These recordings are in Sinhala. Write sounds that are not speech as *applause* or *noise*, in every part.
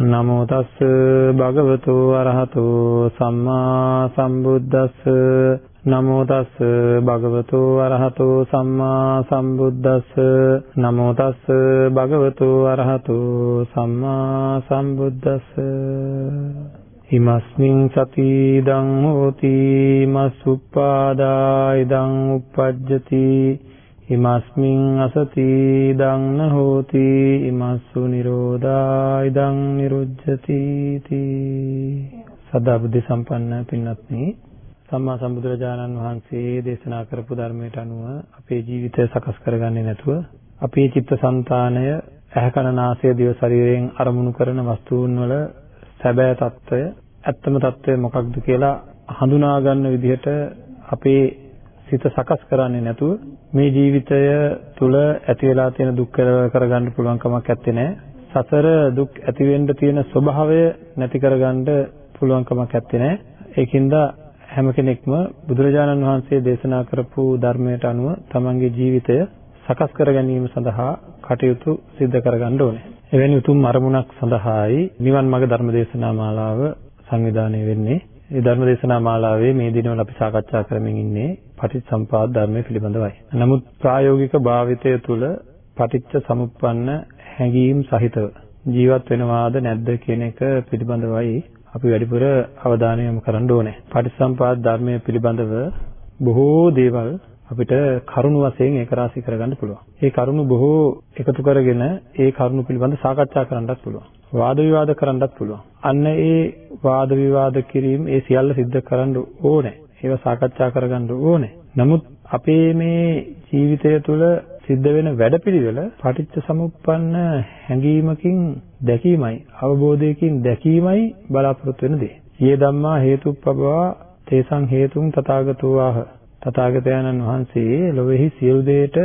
නමෝ තස් භගවතු අරහතු සම්මා සම්බුද්දස්ස නමෝ තස් භගවතු අරහතු සම්මා සම්බුද්දස්ස නමෝ තස් භගවතු අරහතු සම්මා සම්බුද්දස්ස හිමස්මින් සති ඉදං හෝති මස්සුප්පාදා ඉදං uppajjati ඉමස්මින් අසති දන්න හෝති ඉමස්සු නිරෝධා ඉදං නිරුජ්ජති සදා බුද්ධ සම්පන්න පින්වත්නි සම්මා සම්බුදුරජාණන් වහන්සේ දේශනා කරපු ධර්මයට අනුව අපේ ජීවිතය සකස් කරගන්නේ නැතුව අපේ චිත්තසංතානය ඇහැකරනාසය දිව ශරීරයෙන් අරමුණු කරන වස්තුන් වල සැබෑ తত্ত্বය ඇත්තම తত্ত্বය මොකක්ද කියලා හඳුනා ගන්න විදිහට අපේ සිත සකස් කරන්නේ නැතුව මේ ජීවිතය තුල ඇති වෙලා තියෙන දුක් කරගන්න පුළුවන් කමක් නැත්තේ නෑ. සසර දුක් ඇති වෙන්න තියෙන ස්වභාවය නැති කරගන්න පුළුවන් කමක් නැත්තේ නෑ. ඒකින්ද හැම කෙනෙක්ම බුදුරජාණන් වහන්සේ දේශනා කරපු ධර්මයට අනුව තමන්ගේ ජීවිතය සකස් කර ගැනීම සඳහා කටයුතු සිදු කරගන්න ඕනේ. එවැනි උතුම් අරමුණක් සඳහායි නිවන් මාර්ග ධර්ම දේශනා මාලාව සංවිධානය වෙන්නේ. මේ ධර්ම දේශනා මාලාවේ මේ දිනවල අපි සාකච්ඡා කරමින් ඉන්නේ පටිච්චසම්පාද ධර්මය පිළිබඳවයි. නමුත් ප්‍රායෝගික භාවිතය තුළ පටිච්ච සමුප්පන්න හැඟීම් සහිතව ජීවත් වෙනවාද නැද්ද කියන එක පිළිබඳවයි අපි වැඩිපුර අවධානය යොමු කරන්න ඕනේ. පටිච්චසම්පාද ධර්මය පිළිබඳව බොහෝ දේවල් අපිට කරුණු වශයෙන් ඒක රාශී කරගන්න පුළුවන්. ඒ කරුණු බොහෝ එකතු කරගෙන ඒ කරුණු පිළිබඳ සාකච්ඡා කරන්නත් පුළුවන්. වාද විවාද කරන්නත් පුළුවන්. අන්න ඒ වාද විවාද කිරීම ඒ සියල්ල සිද්ධ කරන්න ඕනේ. ඒවා සාකච්ඡා කරගන්න ඕනේ. නමුත් අපේ මේ ජීවිතය තුළ සිද්ධ වෙන වැඩපිළිවෙල පටිච්ච සමුප්පන්න හැඟීමකින් දැකීමයි අවබෝධයකින් දැකීමයි බලාපොරොත්තු වෙන දේ. යේ ධම්මා හේතුප්පබවා තේසං හේතුං තථාගතෝ ආහ. තථාගතයන්න් වහන්සේ ලොවේහි සියලු දේට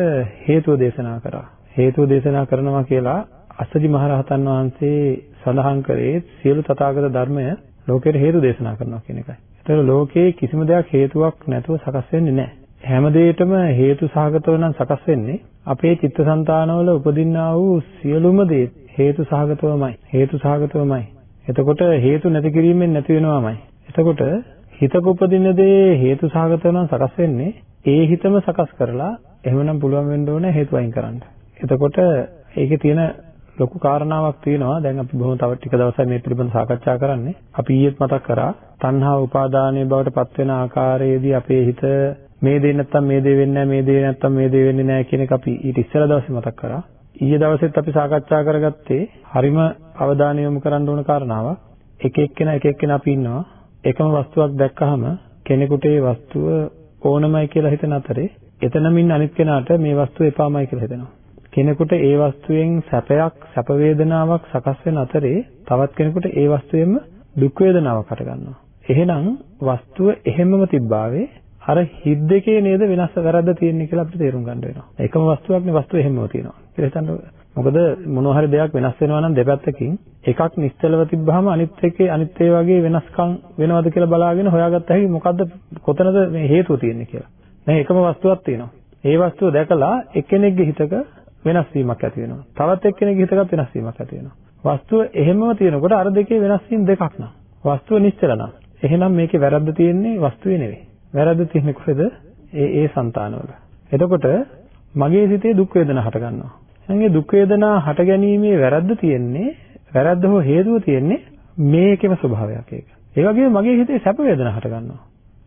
හේතුව දේශනා කරා. හේතුව දේශනා කරනවා කියලා අස්සජි මහරහතන් වහන්සේ සඳහන් කරේ සියලු තථාගත ධර්මය ලෝකයට හේතු දේශනා කරනවා කියන එකයි. ඒතර ලෝකේ කිසිම දෙයක් හේතුවක් නැතුව සකස් වෙන්නේ නැහැ. හැම දෙයකටම හේතු සහගතව නම් සකස් වෙන්නේ අපේ චිත්තසංතානවල උපදින්නා වූ සියලුම දේ හේතු සහගතවමයි. හේතු සහගතවමයි. එතකොට හේතු නැති කිරීමෙන් නැති වෙනවමයි. එතකොට හිතක උපදින දේ හේතු සහගතව නම් සකස් වෙන්නේ ඒ හිතම සකස් කරලා එහෙමනම් පුළුවන් වෙන්න ඕනේ හේතු අයින් කරන්න. එතකොට ඒකේ තියෙන ලොකු කාරණාවක් තියෙනවා. දැන් අපි බොහොම තව ටික දවසක් මේ පිළිබඳව සාකච්ඡා කරන්නේ. අපි ඊයේත් මතක් කරා තණ්හා උපාදානයේ බවට පත් වෙන ආකාරයේදී අපේ හිත මේ දේ නැත්තම් මේ දේ වෙන්නේ නැහැ, මේ දේ නැත්තම් මේ දේ වෙන්නේ නැහැ කියන එක අපි ඊට ඉස්සෙල්ලා දවසේ මතක් කරා. ඊයේ දවසෙත් අපි සාකච්ඡා කරගත්තේ හරිම අවධානය යොමු කරන්න ඕන කාරණාවක්. එක එක්කෙනා එක එක්කෙනා අපි ඉන්නවා. එකම වස්තුවක් දැක්කහම කෙනෙකුට ඒ වස්තුව ඕනමයි කියලා හිතන අතරේ එතනම ඉන්න අනිත් කෙනාට මේ වස්තුව එපාමයි කියලා හිතෙනවා. කෙනෙකුට ඒ වස්තුවෙන් සැපයක් සැප වේදනාවක් සකස් වෙන අතරේ තවත් කෙනෙකුට ඒ වස්තුවෙන්ම දුක් වේදනාවක් හට ගන්නවා. එහෙනම් වස්තුව එහෙමම තිබ්බාවේ අර හිත් දෙකේ නේද වෙනස් වැරද්ද තියෙන්නේ කියලා අපිට තේරුම් ගන්න වෙනවා. එකම වස්තුවක්නේ වස්තුව එහෙමම තියෙනවා. කියලා හිතන්න මොකද මොනවා හරි දෙයක් වෙනස් වෙනවා නම් දෙපැත්තකින් එකක් නිශ්චලව තිබ්බහම අනිත් එකේ අනිත් ඒ වගේ වෙනස්කම් වෙනවද කියලා බලාගෙන හොයාගත්ත හැකි මොකද්ද කොතනද මේ හේතුව තියෙන්නේ කියලා. දැන් එකම වස්තුවක් තියෙනවා. ඒ වස්තුව දැකලා එක්කෙනෙක්ගේ හිතක වෙනස් වීමක් ඇති වෙනවා. තවත් එක්කෙනෙක්ගේ හිතකත් වෙනස් වීමක් ඇති වෙනවා. වස්තුව එහෙමම තියෙනකොට අර දෙකේ වෙනස් වීම දෙකක් නා. වස්තුව නිශ්චල නා. එහෙනම් මේකේ වැරද්ද තියෙන්නේ වස්තුවේ නෙවෙයි. වැරද්ද තියෙන්නේ කොහෙද? ඒ ඒ సంతානවල. එතකොට මගේ සිතේ දුක් වේදනා හට ගන්නවා. එහෙනම් ඒ දුක් වේදනා හට ගැනීමේ වැරද්ද තියෙන්නේ වැරද්ද හෝ හේතුව තියෙන්නේ මේකෙම ස්වභාවයක් ඒක. ඒ වගේම මගේ හිතේ සැප වේදනා හට ගන්නවා.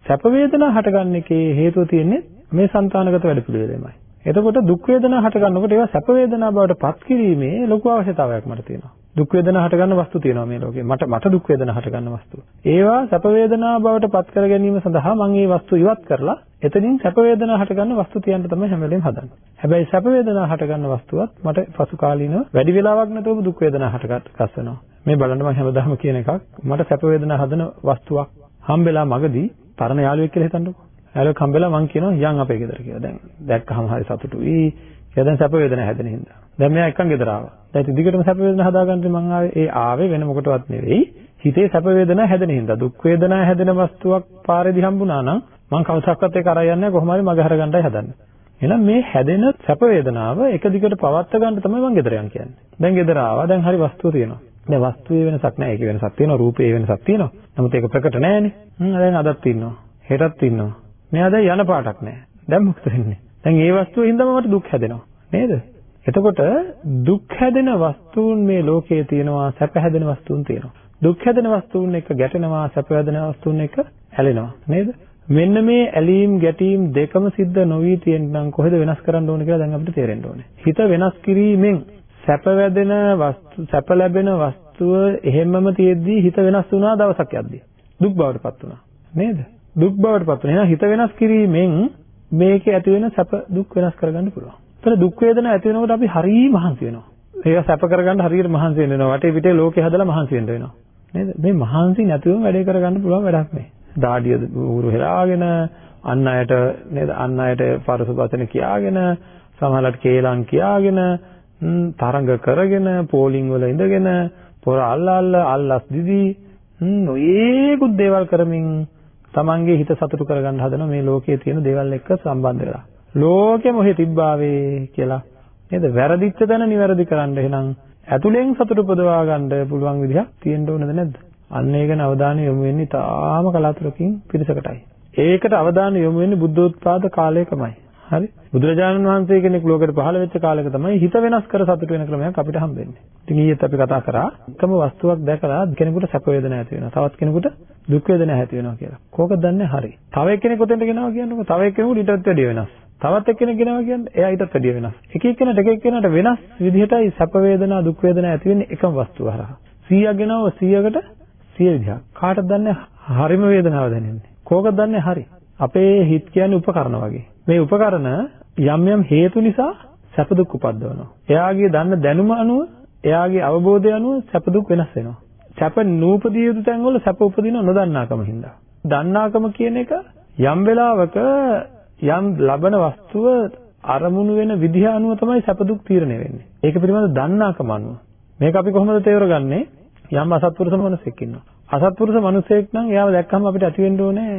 සැප වේදනා හටගන්න එකේ හේතුව තියෙන්නේ මේ సంతానගත වැඩපිළිවෙලෙමයි. එතකොට දුක් වේදනා හට ගන්නකොට ඒවා සැප වේදනා බවට පත් කිරීමේ ලොකු අවශ්‍යතාවයක් මට තියෙනවා. දුක් වේදනා හට ගන්න වස්තු තියෙනවා මේ ලෝකේ. මට මට දුක් වේදනා හට ගන්න වස්තු. ඒවා සැප වේදනා බවට පත් කර ගැනීම සඳහා මම මේ වස්තු ඉවත් කරලා එතනින් සැප වේදනා හට ගන්න වස්තු තියන්න තමයි හැම වෙලේම හදන්නේ. හැබැයි සැප වේදනා හට ගන්න වස්තුවත් මට පසු කාලීනව වැඩි වෙලාවක් නැතුවම දුක් වේදනා හට ගස් වෙනවා. මේ බලන්න මම හැමදාම කියන එකක් මට සැප වේදනා හදන වස්තුවක් හම්බෙලා මගදී පරණ යාළුවෙක් කියලා හිතන්නකෝ. යාළුවෙක් හම්බෙලා මං කියනවා යන් අපේ ගෙදර කියලා. දැන් දැක්කහම හරි සතුටුයි. කියලා දැන් සැප වේදනා හැදෙන හින්දා. දැන් මෙයා එක්කන් ගෙදර ආවා. දැන් ඉතින් දිගටම සැප වේදනා හදාගන්න මං ආවේ ඒ ආවේ වෙන මොකටවත් නෙවෙයි. හිතේ සැප වේදනා හැදෙන හින්දා. දුක් වේදනා හැදෙන වස්තුවක් පාරේදී හම්බුණා නම් මං කවදාවත් ඒක අරන් යන්නේ කොහොම හරි මග හරගන්නයි හදන්නේ. එහෙනම් මේ හැදෙන සැප වේදනාව එක දිගට පවත්ත ගන්න තමයි මං ගෙදර යන් කියන්නේ. දැන් ගෙදර ආවා. දැන් හරි වස්තුව තියෙනවා. දැන් වස්තුවේ වෙනසක් නැහැ. ඒකේ වෙනසක් තියෙනවා. රූපේ වෙනසක් තියෙනවා. නමුත් ඒක ප්‍රකට නැහැනේ. හ්ම් දැන් අදත් ඉන්නවා. හෙටත් ඉන්නවා. මෙයා දැන් යන පාටක් නැහැ. දැන් මොකද වෙන්නේ? දැන් ඒ වස්තුවේ හින්දාම මට දුක් හැදෙනවා. නේද? එතකොට දුක් හැදෙන වස්තුන් මේ ලෝකයේ තියෙනවා සැප හැදෙන වස්තුන් තියෙනවා. දුක් හැදෙන වස්තුන් එක ගැටෙනවා සැප හැදෙන වස්තුන් එක ඇලෙනවා නේද? මෙන්න මේ ඇලීම් ගැටීම් දෙකම සිද්ධ නොවි තියෙනනම් කොහෙද වෙනස් කරන්න ඕන කියලා දැන් අපිට තේරෙන්න ඕනේ. හිත වෙනස් කිරීමෙන් සැප වැදෙන වස්තු සැප ලැබෙන වස්තුව එහෙමම තියෙද්දී හිත වෙනස් වුණා දවසක් යද්දී. දුක් බවටපත් වුණා. නේද? දුක් බවටපත් වුණා. එහෙනම් හිත වෙනස් කිරීමෙන් මේකේ ඇති වෙන සැප දුක් වෙනස් කරගන්න පුළුවන්. ඒතර දුක් වේදනා ඇති වෙනකොට අපි හරිය මහන්සි වෙනවා. ඒක සැප කරගන්න හරියට මහන්සි වෙනවා. වටේ පිටේ ලෝකේ හදලා මහන්සි වෙන්න වෙනවා. නේද? මේ මහන්සි නැතුවම වැඩේ කරගන්න පුළුවන් වැඩක් නෙවෙයි. දාඩිය ඌරු හෙලාගෙන අන් අයට නේද අන් අයට පරස වචන කියාගෙන සමහරවිට කේලම් කියාගෙන තරඟ කරගෙන පෝලිං වල ඉඳගෙන පොර අල්ල අල්ල අල්ලස් දිදී නොයේකුත් දේවල් කරමින් තමන්ගේ හිත සතුටු කරගන්න හදන මේ ලෝකයේ තියෙන දේවල් එක්ක සම්බන්ධ වෙලා ලෝකෙ මොහේ තිබ්බාවේ කියලා නේද වැරදිච්ච තැන නිවැරදි කරන්න එහෙනම් ඇතුලෙන් සතුට උපදවා ගන්න පුළුවන් විදිහක් තියෙන්න ඕනද නැද්ද අන්න ඒක ගැන අවධානය යොමු වෙන්නේ තාම කලාතුරකින් පිරිසකටයි. ඒකට අවධානය යොමු වෙන්නේ බුද්ධෝත්පාද කාලයකමයි. හරි? බුදුරජාණන් වහන්සේ කෙනෙක් ලෝකෙට පහළ වෙච්ච කාලයක තමයි හිත වෙනස් කර සතුට වෙන ක්‍රමයක් අපිට හම්බෙන්නේ. ඉතින් ඊයේත් අපි කතා කරා එකම වස්තුවක් දැකලා කෙනෙකුට සැප වේදනා ඇති වෙනවා. තවත් කෙනෙකුට දුක් වේදනා ඇති වෙනවා කියලා. කෝකද දන්නේ හරි. තව එක්කෙනෙක් උතෙන්ට ගෙනවා කියන්නකො. තව එක්කෙනෙකුට ඊටත් වැඩිය වෙනස්. තවත් එක්කෙනෙක් ගෙනවා කියන්නේ එයා ඊටත් වැඩිය වෙනස්. එක එක්කෙනාට එක එක්කෙනාට වෙනස් විදිහටයි සැප වේදනා දුක් වේදනා ඇති වෙන්නේ එකම වස්තුව හරහා. 100ක් ගෙනව 100කට සිය විදිහක්. කාටද දන්නේ හරිම වේදනාව දැනෙන්නේ. කෝකද දන්නේ හරි. අපේ හිත කියන්නේ උපකරණ වගේ. මේ උපකරණ යම් යම් හේතු නිසා සැප දුක් උපද්දවනවා. එයාගේ දන්න දැනුම අනුව එයාගේ අවබෝධය අනුව සැප දුක් වෙනස් වෙනවා. සැප නූපදිය යුතු තැන්වල සැප උපදින නොදන්නාකම හින්දා. දන්නාකම කියන එක යම් වෙලාවක යම් ලබන වස්තුව අරමුණු වෙන විදිහ අනුව තමයි සැප දුක් තීරණය වෙන්නේ. ඒක පිළිබඳ දන්නාකම අනුව. මේක අපි කොහොමද තේරගන්නේ? යම් අසත්පුරුෂ මිනිසෙක් ඉන්නවා. අසත්පුරුෂ මිනිසෙක් නම් එයාව දැක්කම අපිට ඇති වෙන්න ඕනේ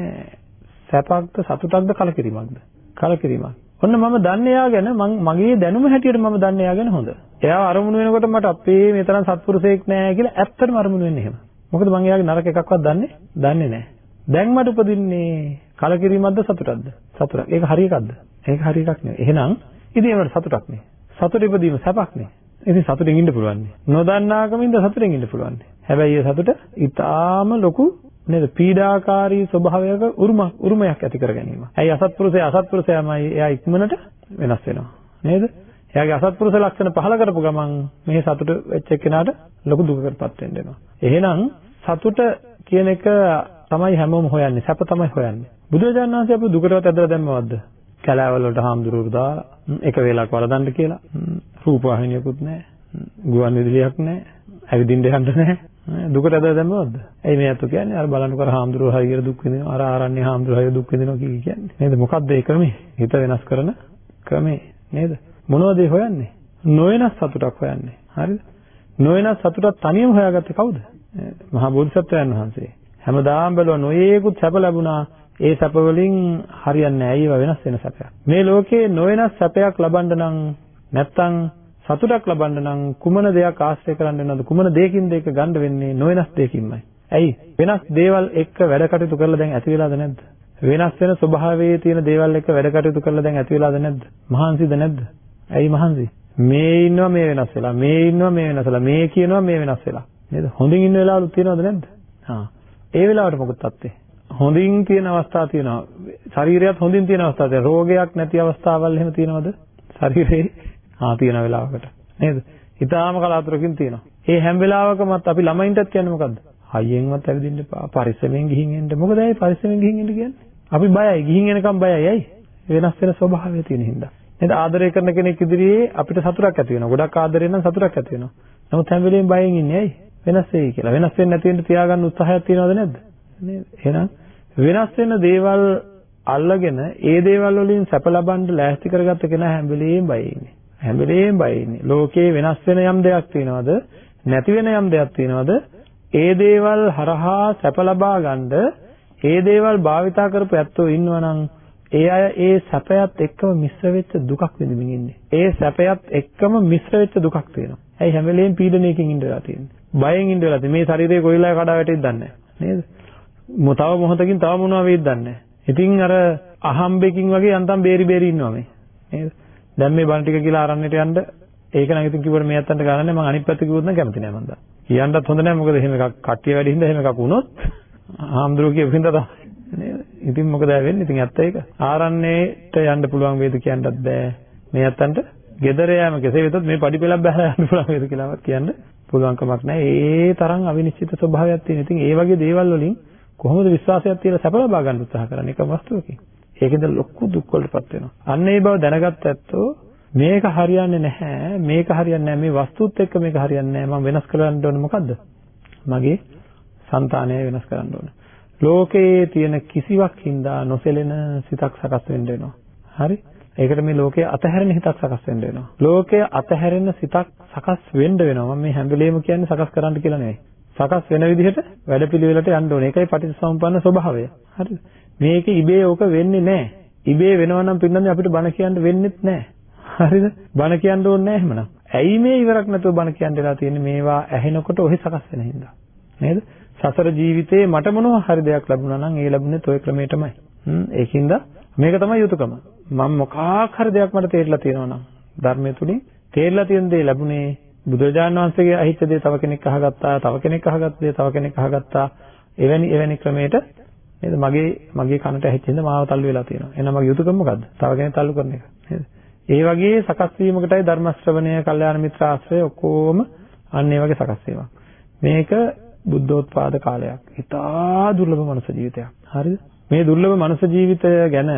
සැපක්ද සතුටක්ද කලකිරීමක්ද? කලකිරීමක්. ඔන්න මම දන්නේ එයා ගැන මගේ දැනුම හැටියට මම දන්නේ එයා ගැන හොඳ. එයාව අරමුණු වෙනකොට මට අපේ මේ තරම් සත්පුරුෂයෙක් නෑ කියලා ඇත්තටම අරමුණු වෙන්නේ එහෙම. මොකද මම එයාගේ නරක එකක්වත් දන්නේ දන්නේ නෑ. දැන් මට උපදින්නේ කලකිරීමක්ද සතුටක්ද? සතුටක්. ඒක හරි එකක්ද? ඒක හරි එකක් නෙවෙයි. එහෙනම් ඉතින් ඒකට සතුටක් නේ. සතුට ඉපදීම සැපක් නේ. ඉතින් සතුටින් ඉන්න පුළුවන්. නොදන්නාකමින්ද සතුටින් ඉන්න පුළුවන්. හැබැයි ඒ සතුට ඊටාම ලොකු නේද පීඩාකාරී ස්වභාවයක උරුම උරුමයක් ඇති කර ගැනීම. ඇයි අසත්පුරුෂය අසත්පුරුෂයමයි එයා ඉක්මනට වෙනස් වෙනවා. නේද? එයාගේ අසත්පුරුෂ ලක්ෂණ පහල කරපු ගමන් මේ සතුට වෙච්ච එක්කෙනාට ලොකු දුකකටපත් වෙන්න වෙනවා. එහෙනම් සතුට කියන එක තමයි හැමෝම හොයන්නේ. සැප තමයි හොයන්නේ. බුදුරජාණන් වහන්සේ අපේ දුකටවත් ඇදලා දැම්මවද්ද? කැලෑවල වලට හාමුදුරුවෝ දාලා එක වේලක් වරදන්න කියලා. රූපවාහිනියකුත් නැහැ. ගුවන් විදුලියක් නැහැ. ඇවිදින්න යන්න නැහැ. දුකට ඇදලා දැම්මවද්ද? ඇයි මේ අතු කියන්නේ අර බලන්නකෝ අර හාමුදුරුවෝ හරියට දුක් විඳිනවා. අර ආරණ්‍ය හාමුදුරුවෝ හරියට දුක් විඳිනවා කියන්නේ. නේද? මොකද්ද ඒ ක්‍රමේ? හිත වෙනස් කරන ක්‍රමේ නේද? මොනවද හොයන්නේ? නොවෙනස් සතුටක් හොයන්නේ. හරිද? නොවෙනස් සතුටක් තනියම හොයාගත්තේ කවුද? මහා බෝධිසත්වයන් වහන්සේ. හැමදාම බැලුවා නොයේකුත් සැප ලැබුණා. ඒ සැප වලින් හරියන්නේ නැහැ. ඒවා වෙනස් වෙන සැපයක්. මේ ලෝකේ නොවෙනස් සැපයක් ලබන්න නම් නැත්තම් සතුටක් ලබන්න නම් කුමන දෙයක් ආශ්‍රය කරන්න වෙනවද? කුමන දෙයකින්ද ඒක ගන්න වෙන්නේ? නොවෙනස් දෙයකින්මයි. ඇයි? වෙනස් දේවල් එක්ක වැඩ කටයුතු කරලා දැන් ඇති වෙලාද නැද්ද? වෙනස් වෙන ස්වභාවයේ තියෙන දේවල් එක්ක වැඩ කටයුතු කරලා දැන් ඇති වෙලාද නැද්ද? මහන්සිද නැද්ද? ඇයි මහන්සි? මේ ඉන්නවා මේ වෙනස් වෙලා. මේ ඉන්නවා මේ වෙනස් වෙලා. මේ කියනවා මේ වෙනස් වෙලා. නේද? හොඳින් ඉන්න වෙලාවලුත් තියෙනවද නැද්ද? හා. ඒ වෙලාවට මොකද තත්ත්වේ? හොඳින් තියෙන අවස්ථා තියෙනවා. ශරීරයත් හොඳින් තියෙන අවස්ථා තියෙනවා. රෝගයක් නැති අවස්ථාවල් එහෙම තියෙනවද? ශරීරේ ආ තියෙන වෙලාවකට. නේද? ඊටාම කලාතුරකින් තියෙනවා. ඒ හැම වෙලාවකමත් අපි ළමයින්ටත් කියන්නේ මොකද්ද? හයියෙන්වත් ඇවිදින්න එපා. පරිස්සමෙන් ගිහින් එන්න. මොකද ඇයි පරිස්සමෙන් ගිහින් එන්න කියන්නේ? අපි බයයි. ගිහින් එනකම් බයයි. ඇයි? වෙනස් වෙන ස්වභාවය තියෙන හින්දා. නේද? ආදරය කරන කෙනෙක් ඉදිරියේ අපිට සතුටක් ඇති වෙනවා. ගොඩක් ආදරෙන් නම් සතුටක් ඇති වෙනවා. නමුත් හැම වෙලෙම බයෙන් ඉන්නේ ඇයි? වෙනස් වෙයි කියලා. වෙනස් වෙන්නේ නැති වෙන්න තියාගන්න උත්සාහයක් තියනවද නැද්ද? නේද? එහෙනම් වෙනස් වෙන දේවල් අල්ලගෙන ඒ දේවල් වලින් සැප ලබන්න ලෑස්ති කරගත්ත කෙනා හැම වෙලෙම බය ඉන්නේ. හැම වෙලෙම බය ඉන්නේ. ලෝකේ වෙනස් වෙන යම් දෙයක් තියෙනවද? නැති වෙන යම් දෙයක් තියෙනවද? ඒ දේවල් හරහා සැප ලබා ගන්න ඒ දේවල් භාවිතා කරපු ඇත්තෝ ඉන්නවනම් ඒ අය ඒ සැපයත් එක්කම මිශ්‍ර වෙච්ච දුකක් විඳින්න ඉන්නේ. ඒ සැපයත් එක්කම මිශ්‍ර වෙච්ච දුකක් තියෙනවා. ඇයි හැම වෙලේම පීඩනයකින් ඉඳලා තියෙන්නේ? බයෙන් ඉඳලා තියෙන්නේ. මේ ශරීරේ කොයිලා කඩා වැටෙයිද දන්නේ නේද? තව මොහොතකින් තව මොනවා වෙයිද දන්නේ ඉතින් අර අහම්බෙකින් වගේ යන්තම් බේරි බේරි ඉන්නවා මේ. නේද? දැන් මේ බණ ටික කියලා ආරන්නේට යන්න ඒක නම් ඉතින් කිව්වට මේ අත්තන්ට ගන්න නැහැ මම අනිත් පැත්ත කිව්වොත් නම් කැමති නැහැ මම දා. කියන්නත් හොඳ නැහැ මොකද එහෙම එකක් කට්ටිය වැඩි හින්දා එහෙම එකක් වුණොත් ආම්ද්‍රෝ කියපු හින්දා තමයි නේද? ඉතින් මොකද වෙන්නේ? ඉතින් ඇත්ත ඒක. ආරන්නේට යන්න පුළුවන් වේද කියන්නත් බෑ. මේ අත්තන්ට ගෙදර යෑම කෙසේ වෙතත් මේ පඩි පෙළක් බහලා යන්න පුළුවන් වේද කියලාවත් කියන්න පුළුවන් කමක් නැහැ. ඒ තරම් අවිනිශ්චිත ස්වභාවයක් තියෙන. ඉතින් ඒ වගේ දේවල් වලින් කොහොමද විශ්වාසයක් තියලා සැප ලබා ගන්න උත්සාහ කරන්නේ එක වස්තුවකින්. ඒකෙන්ද ලොකු දුක් වලටපත් වෙනවා. අන්න ඒ බව දැනගත්ත ඇත්තෝ මේක හරියන්නේ නැහැ මේක හරියන්නේ නැහැ මේ වස්තුත් එක්ක මේක හරියන්නේ නැහැ මම වෙනස් කරන්න ඕනේ මොකද්ද? මගේ సంతානය වෙනස් කරන්න ඕනේ. ලෝකයේ තියෙන කිසිවක් හින්දා නොසෙලෙන සිතක් සකස් වෙන්න වෙනවා. හරි? ඒකට මේ ලෝකයේ අතහැරෙන හිතක් සකස් වෙන්න වෙනවා. ලෝකයේ අතහැරෙන සිතක් සකස් වෙන්න වෙනවා. මම මේ හැම වෙලේම කියන්නේ සකස් කරන්න කියලා නෙවෙයි. සකස් වෙන විදිහට වැඩපිළිවෙලට යන්න ඕනේ. ඒකයි පටිච්චසමුප්පන්න ස්වභාවය. හරිද? මේක ඉබේ ඕක වෙන්නේ නැහැ ඉබේ වෙනවා නම් පින්නන්නේ අපිට බණ කියන්න වෙන්නේත් නැහැ හරිද? බණ කියන්න ඕනේ නැහැ එහෙමනම්. ඇයි මේ ඉවරක් නැතුව බණ කියන්න වෙලා තියෙන්නේ? මේවා ඇහෙනකොට ඔහි සකස් වෙන හින්දා. නේද? සසර ජීවිතේ මට මොනවා හරි දෙයක් ලැබුණා නම් ඒ ලැබුණේ toy ක්‍රමයටමයි. හ්ම් ඒකින්ද මේක තමයි යුතුයකම. මම මොකක් හරි දෙයක් මට තේරිලා තියෙනවා නම් ධර්මයේ තුලින් තේරිලා තියෙන දේ ලැබුණේ බුදුරජාණන් වහන්සේගේ අහිච්ච දේ තව කෙනෙක් අහගත්තා, තව කෙනෙක් අහගත්ත දේ තව කෙනෙක් අහගත්තා. එවැනි එවැනි ක්‍රමයකට නේද මගේ මගේ කනට ඇහිච්ච ඉඳ මාව තල්ලු වෙලා තියෙනවා. එහෙනම් මගේ යුතුයකම මොකද්ද? තව කෙනෙක් තල්ලු කරන එක. නේද? ඒ වගේ සකස් වීමකටයි ධර්ම ශ්‍රවණය, කල්යාණ මිත්‍ර ආශ්‍රය ඔක්කොම අන්න ඒ වගේ සකස් වීමක්. මේක බුද්ධෝත්පාද කාලයක්. ඉතා දුර්ලභ මනුෂ්‍ය ජීවිතයක්. හරිද? මේ දුර්ලභ මනුෂ්‍ය ජීවිතය ගැන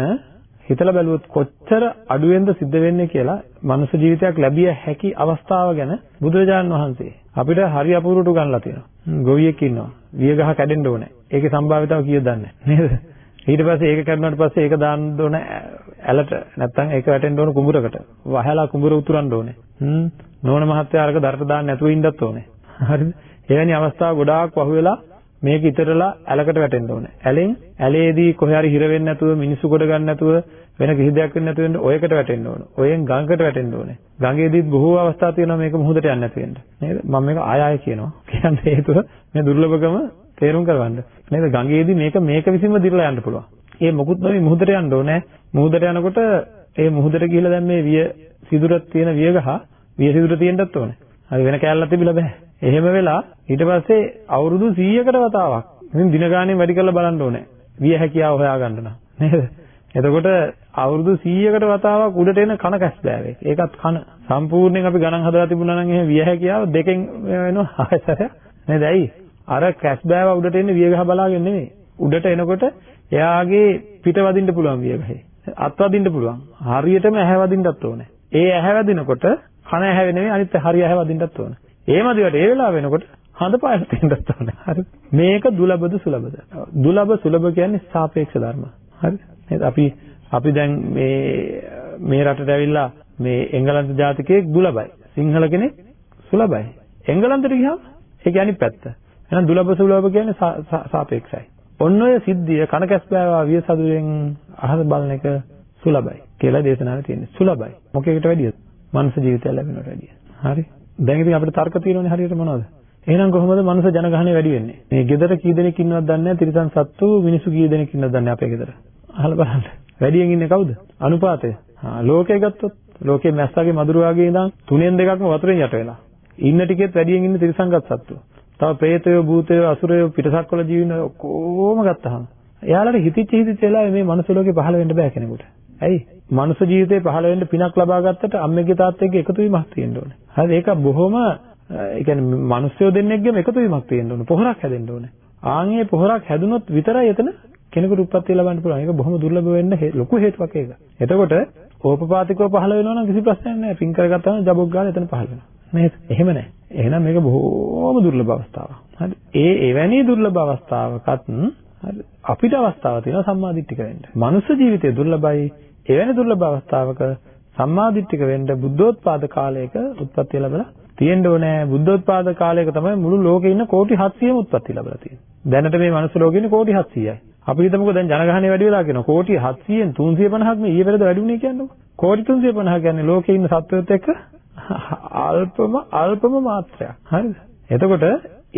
හිතලා බැලුවොත් කොච්චර අඩුවෙන්ද සිද්ධ වෙන්නේ කියලා මනුෂ්‍ය ජීවිතයක් ලැබිය හැකි අවස්ථාව ගැන බුදුරජාණන් වහන්සේ අපිට හරි අපූර්වට ගන්නලා තියෙනවා. ගොවියෙක් ඉන්නවා. වියගහ කැඩෙන්න ඕනේ. ඒකේ සම්භාවිතාව කීයද දන්නේ *laughs* නේද? ඊට පස්සේ ඒක කරනාට පස්සේ ඒක දාන්න ඕන ඇලට නැත්තම් ඒක වැටෙන්න ඕන කුඹුරකට. වහලා කුඹුර උතුරන්න ඕනේ. හ්ම් නෝන මහත්තයා අරක දරට දාන්න නැතුව ඉන්නත් ඕනේ. *laughs* හරිද? එවැනි අවස්ථා ගොඩාක් වහුවෙලා මේක ඉතරලා ඇලකට වැටෙන්න ඕනේ. ඇලෙන් ඇලේදී කොහේ හරි හිර වෙන්නේ නැතුව මිනිස්සු කොට ගන්න නැතුව වෙන කිසි දෙයක් වෙන්නේ නැතුව වෙන්න ඔයකට වැටෙන්න ඕන. ඔයෙන් ගඟකට වැටෙන්න ඕනේ. ගඟේදීත් බොහෝ අවස්ථා තියෙනවා මේක මුහුදට යන්න නැති වෙන්න. නේද? මම මේක ආය ආය කියනවා. *laughs* කියන්නේ හේතුව මේ දුර්ලභකම තේරුම් කරගන්න. නේද? ගඟේදී මේක මේක විසින්ම දිරලා යන්න පුළුවන්. ඒ මොකුත් නොවි මුහුදට යන්න ඕනේ. මුහුදට යනකොට ඒ මුහුදට ගිහිල්ලා දැන් මේ විය සිදුරක් තියෙන වියගහ විය සිදුර තියෙන්නත් ඕනේ. හරි වෙන කෑල්ලක් තිබිලා බෑ. එහෙම වෙලා ඊට පස්සේ අවුරුදු 100කට වතාවක් ඉතින් දින ගානේ වැඩි කරලා බලන්න ඕනේ. විය හැකියාව හොයාගන්න නම්. නේද? එතකොට අවුරුදු 100කට වතාවක් උඩට එන කන කැස් බෑවේ. ඒකත් කන සම්පූර්ණයෙන් අපි ගණන් හදලා තිබුණා නම් එහෙම විය හැකියාව දෙකෙන් වෙනවා ආයතරයක්. *laughs* නේද? ඇයි? අර කැස් බෑව උඩට එන්නේ වියගහ බලාගෙන නෙමෙයි. උඩට එනකොට එයාගේ පිට වදින්න පුළුවන් වියගහේ. අත් වදින්න පුළුවන්. හරියටම ඇහැ වදින්නත් ඕනේ. ඒ ඇහැ වදිනකොට කන ඇහැ නෙමෙයි අනිත් හරිය ඇහැ වදින්නත් ඕනේ. ඒ මදිවට ඒ වෙලාව වෙනකොට හඳ පායලා තියෙන්නත් ඕනේ. හරි. මේක දුලබද සුලබද? දුලබ සුලබ කියන්නේ සාපේක්ෂ ධර්ම. හරි. නේද? අපි අපි දැන් මේ මේ රටට ඇවිල්ලා මේ එංගලන්ත ජාතිකයෙක් දුලබයි. සිංහල කෙනෙක් සුලබයි. එංගලන්තට ගියාම ඒක අනිත් පැත්ත. එහෙනම් දුලබ සුලබ කියන්නේ සාපේක්ෂයි. ඔන්න ඔය සිද්ධිය කන කැස්බෑවා වියසදුරෙන් අහස බලන එක සුලබයි කියලා දේශනාවේ තියෙන්නේ. සුලබයි. මොකේකට වැඩියද? මනුෂ්‍ය ජීවිතය ලැබෙනවට වැඩිය. හරි. දැන් ඉතින් අපිට තර්ක තියෙනවනේ හරියට මොනවද? එහෙනම් කොහොමද මනුෂ්‍ය ජනගහනය වැඩි වෙන්නේ? මේ ගෙදර කී දෙනෙක් ඉන්නවද දන්නේ නැහැ. තිරිසන් සත්තු මිනිස්සු කී දෙනෙක් ඉන්නවද දන්නේ අපේ ගෙදර. අහලා බලන්න. වැඩියෙන් ඉන්නේ කවුද? අනුපාතය. හා ලෝකේ ගත්තොත් ලෝකේ මැස්සගේ මදුරුවාගේ ඉඳන් තුනෙන් දෙකක්ම වතුරෙන් යට වෙලා. ඉන්න ටිකෙත් වැඩියෙන් ඉන්නේ තිරිසන්ගත සත්තු. තව പ്രേතයෝ භූතයෝ අසුරයෝ පිටසක්වල ජීවින ඔක්කොම ගත්තහම එයාලට හිතිච්ච හිතිච්ච වෙලාවේ මේ මනුස්ස ලෝකේ පහළ වෙන්න බෑ කෙනෙකුට. ඇයි? මනුස්ස ජීවිතේ පහළ වෙන්න පිනක් ලබා ගත්තට අම්මගේ තාත්තගේ එකතු වීමක් තියෙන්න ඕනේ. හරි ඒක බොහොම ඒ කියන්නේ මිනිස්සු දෙන්නෙක්ගෙම එකතු වීමක් තියෙන්න ඕනේ. පොහොරක් හැදෙන්න ඕනේ. ආන්ගේ පොහොරක් හැදුනොත් විතරයි එතන කෙනෙකුට උප්පත්තිය ලබන්න පුළුවන්. ඒක බොහොම දුර්ලභ වෙන්න ලොකු හේතුවක් ඒක. එතකොට ඕපපාතිකව පහළ වෙනවා නම් කිසි ප්‍රශ්නයක් නැහැ. පින් කරගත්තාම ජබොක් ගාලා එතන පහළ වෙනවා. නේද? එහෙම නැහැ. එහෙනම් මේක බොහෝම දුර්ලභ අවස්ථාවක්. හරි. ඒ එවැනි දුර්ලභ අවස්ථාවකත් හරි අපිට අවස්ථාව තියෙනවා සම්මාදිට්ඨික වෙන්න. මනුෂ්‍ය ජීවිතය දුර්ලභයි. එවැනි දුර්ලභ අවස්ථාවක සම්මාදිට්ඨික වෙන්න බුද්ධෝත්පාද කාලයක උත්පත්ති ලැබලා තියෙන්න ඕනේ. බුද්ධෝත්පාද කාලයක තමයි මුළු ලෝකේ ඉන්න කෝටි 700ම උත්පත්ති ලැබලා තියෙන්නේ. දැනට මේ මනුස්ස ලෝකේ ඉන්නේ කෝටි 700යි. අපි හිතමුකෝ දැන් ජනගහනය වැඩි වෙලා කියනවා. කෝටි 700න් 350ක් මේ ඊයේ පෙරේද වැඩි වුණේ කියන්නකො. කෝටි 350 කියන්නේ ලෝකේ ඉන්න සත්වයොත් එක්ක අල්පම අල්පම මාත්‍රයක්. හරිද? එතකොට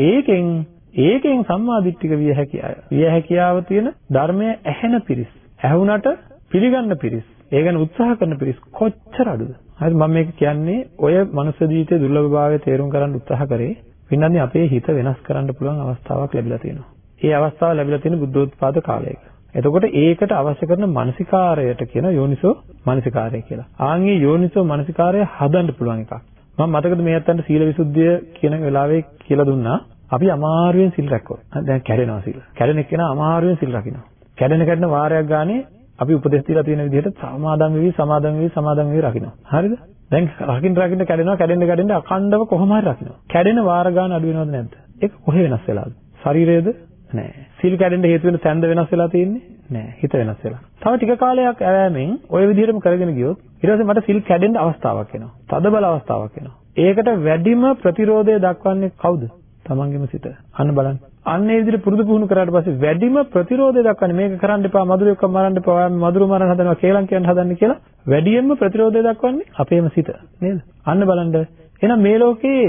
ඒකෙන් ඒකෙන් සම්මාදිට්ඨික විය හැකි අය. විය හැකියාව තියෙන ධර්මය ඇහෙන පිරිස්. ඇහුණට පිළිගන්න පිරිස්. ඒ ගැන උත්සාහ කරන පිරිස් කොච්චර අඩුද? හරි මම මේක කියන්නේ ඔය මනුෂ්‍ය ජීවිතයේ දුර්ලභභාවය තේරුම් ගන්න උත්සාහ කරේ පින්නන්නේ අපේ හිත වෙනස් කරන්න පුළුවන් අවස්ථාවක් ලැබිලා තියෙනවා. ඒ අවස්ථාව ලැබිලා තියෙන බුද්ධෝත්පාද කාලයක. එතකොට ඒකට අවශ්‍ය කරන මානසිකාරයට කියන යෝනිසෝ මානසිකාරය කියලා. ආන්ගේ යෝනිසෝ මානසිකාරය හදන්න පුළුවන් එකක්. මම මතකද මේ අතන්ට සීල විසුද්ධිය කියන වෙලාවේ කියලා දුන්නා. අපි අමාරුවෙන් සිල් රැක්කොත්. දැන් කැඩෙනවා සිල්. කැඩෙන එක්කෙනා අමාරුවෙන් සිල් රකින්නවා. කැඩෙන කැඩෙන වාරයක් ගානේ අපි උපදෙස් දීලා තියෙන විදිහට සමාදම් වෙවි සමාදම් වෙවි සමාදම් වෙවි රකින්නවා. හරිද? දැන් රකින්න රකින්න කැඩෙනවා කැඩෙන්න කැඩෙන්න අඛණ්ඩව කොහොම හරි රකින්නවා. කැඩෙන වාර ගාන අඩු වෙනවද නැද්ද? ඒක කොහේ වෙනස් වෙලාද? ශරීරයේද? නෑ. සීල් කැඩෙන්න හේතු වෙන තැන්ද වෙනස් වෙලා තියෙන්නේ නෑ. හිත වෙනස් වෙලා. තව ටික කාලයක් ඇවෑමෙන් ওই විදිහටම කරගෙන ගියොත් ඊට පස්සේ මට සීල් කැඩෙන්න අවස්ථාවක් එනවා. තද බල අවස්ථාවක් එනවා. ඒකට වැඩිම ප්‍රතිරෝධය දක්වන්නේ කවුද? තමන්ගේම සිත. අන්න බලන්න. අන්න ඒ විදිහට පුරුදු පුහුණු කරාට පස්සේ වැඩිම ප්‍රතිරෝධය දක්වන්නේ මේක කරන්න එපා මధుරයක මරන්න එපා මధుර මරන්න හදනවා කියලා කියන්න හදන්නේ කියලා වැඩියෙන්ම ප්‍රතිරෝධය දක්වන්නේ අපේම සිත නේද අන්න බලන්න එහෙනම් මේ ලෝකේ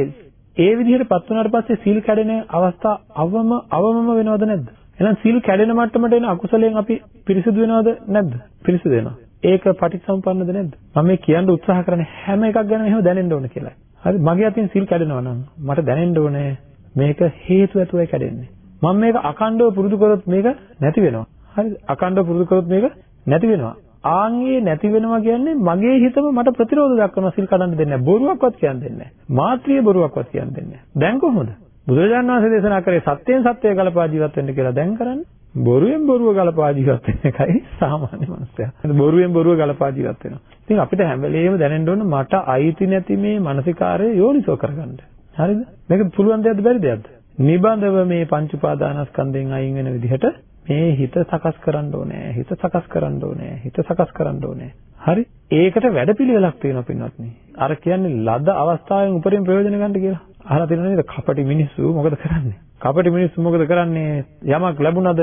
ඒ විදිහට පත් වුණාට පස්සේ සීල් කැඩෙන අවස්ථා අවම අවමම වෙනවද නැද්ද? එහෙනම් සීල් කැඩෙන මට්ටමට එන අකුසලයෙන් අපි පිරිසිදු වෙනවද නැද්ද? පිරිසිදු වෙනවා. ඒක පටිච්චසමුප්පන්නද නැද්ද? මම මේ කියන්න උත්සාහ කරන්නේ හැම එකක් ගැනම එහෙම දැනෙන්න ඕන කියලා. හරි මගේ අතින් සීල් කැඩෙනවා නම් මට දැනෙන්න ඕනේ මේක හේතු ඇතුවයි කැඩෙන්නේ. මම මේක අකණ්ඩව පුරුදු කරොත් මේක නැති වෙනවා. හරිද? අකණ්ඩව පුරුදු කරොත් මේක නැති වෙනවා. ආන්ගේ නැති වෙනවා කියන්නේ මගේ හිතම මට ප්‍රතිරෝධ දක්වනවා සිල් කඩන්න දෙන්නේ නැහැ. බොරුවක්වත් කියන්න දෙන්නේ නැහැ. මාත්‍රිය බොරුවක්වත් කියන්න දෙන්නේ නැහැ. දැන් කොහොමද? බුදුරජාණන් වහන්සේ දේශනා කරේ සත්‍යයෙන් සත්‍යය ගලපා ජීවත් වෙන්න කියලා දැන් කරන්නේ. බොරුවෙන් බොරුව ගලපා ජීවත් වෙන එකයි සාමාන්‍ය මනුස්සයා. බොරුවෙන් බොරුව ගලපා ජීවත් වෙනවා. ඉතින් අපිට හැම වෙලේම දැනෙන්න ඕන මට අයිති නැති මේ මානසිකාරය යෝනිසෝ කරගන්න. හරිද? මේක පුළුවන් දෙයක්ද බැරි දෙයක්ද? නිබඳව මේ පංච උපාදානස්කන්ධයෙන් අයින් වෙන විදිහට මේ හිත සකස් කරන්න ඕනේ. හිත සකස් කරන්න ඕනේ. හිත සකස් කරන්න ඕනේ. හරි? ඒකට වැඩපිළිවෙලක් තියෙනවා පින්වත්නි. අර කියන්නේ ලද අවස්ථාවෙන් උපරිම ප්‍රයෝජන ගන්න කියලා. අහලා තියෙනව නේද? කපටි මිනිස්සු මොකද කරන්නේ? කපටි මිනිස්සු මොකද කරන්නේ? යමක් ලැබුණද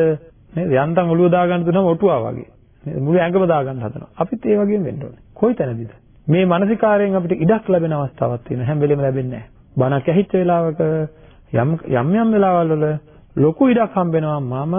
නේද? යන්තම් ඔළුව දාගන්න දුනම ඔටුවා වගේ. නේද? මුළු ඇඟම දාගන්න හදනවා. අපිත් ඒ වගේම වෙන්න ඕනේ. කොයි තැනදීද? මේ මානසිකාරයෙන් අපිට ඉඩක් ලැබෙන අවස්ථාවක් තියෙනවා. හැම වෙලෙම ලැබෙන්නේ නැහැ. බණක් ඇහිච්ච වෙලාවක යම් යම් යම් වෙලාවල් වල ලොකු ඉඩක් හම්බෙනවා මම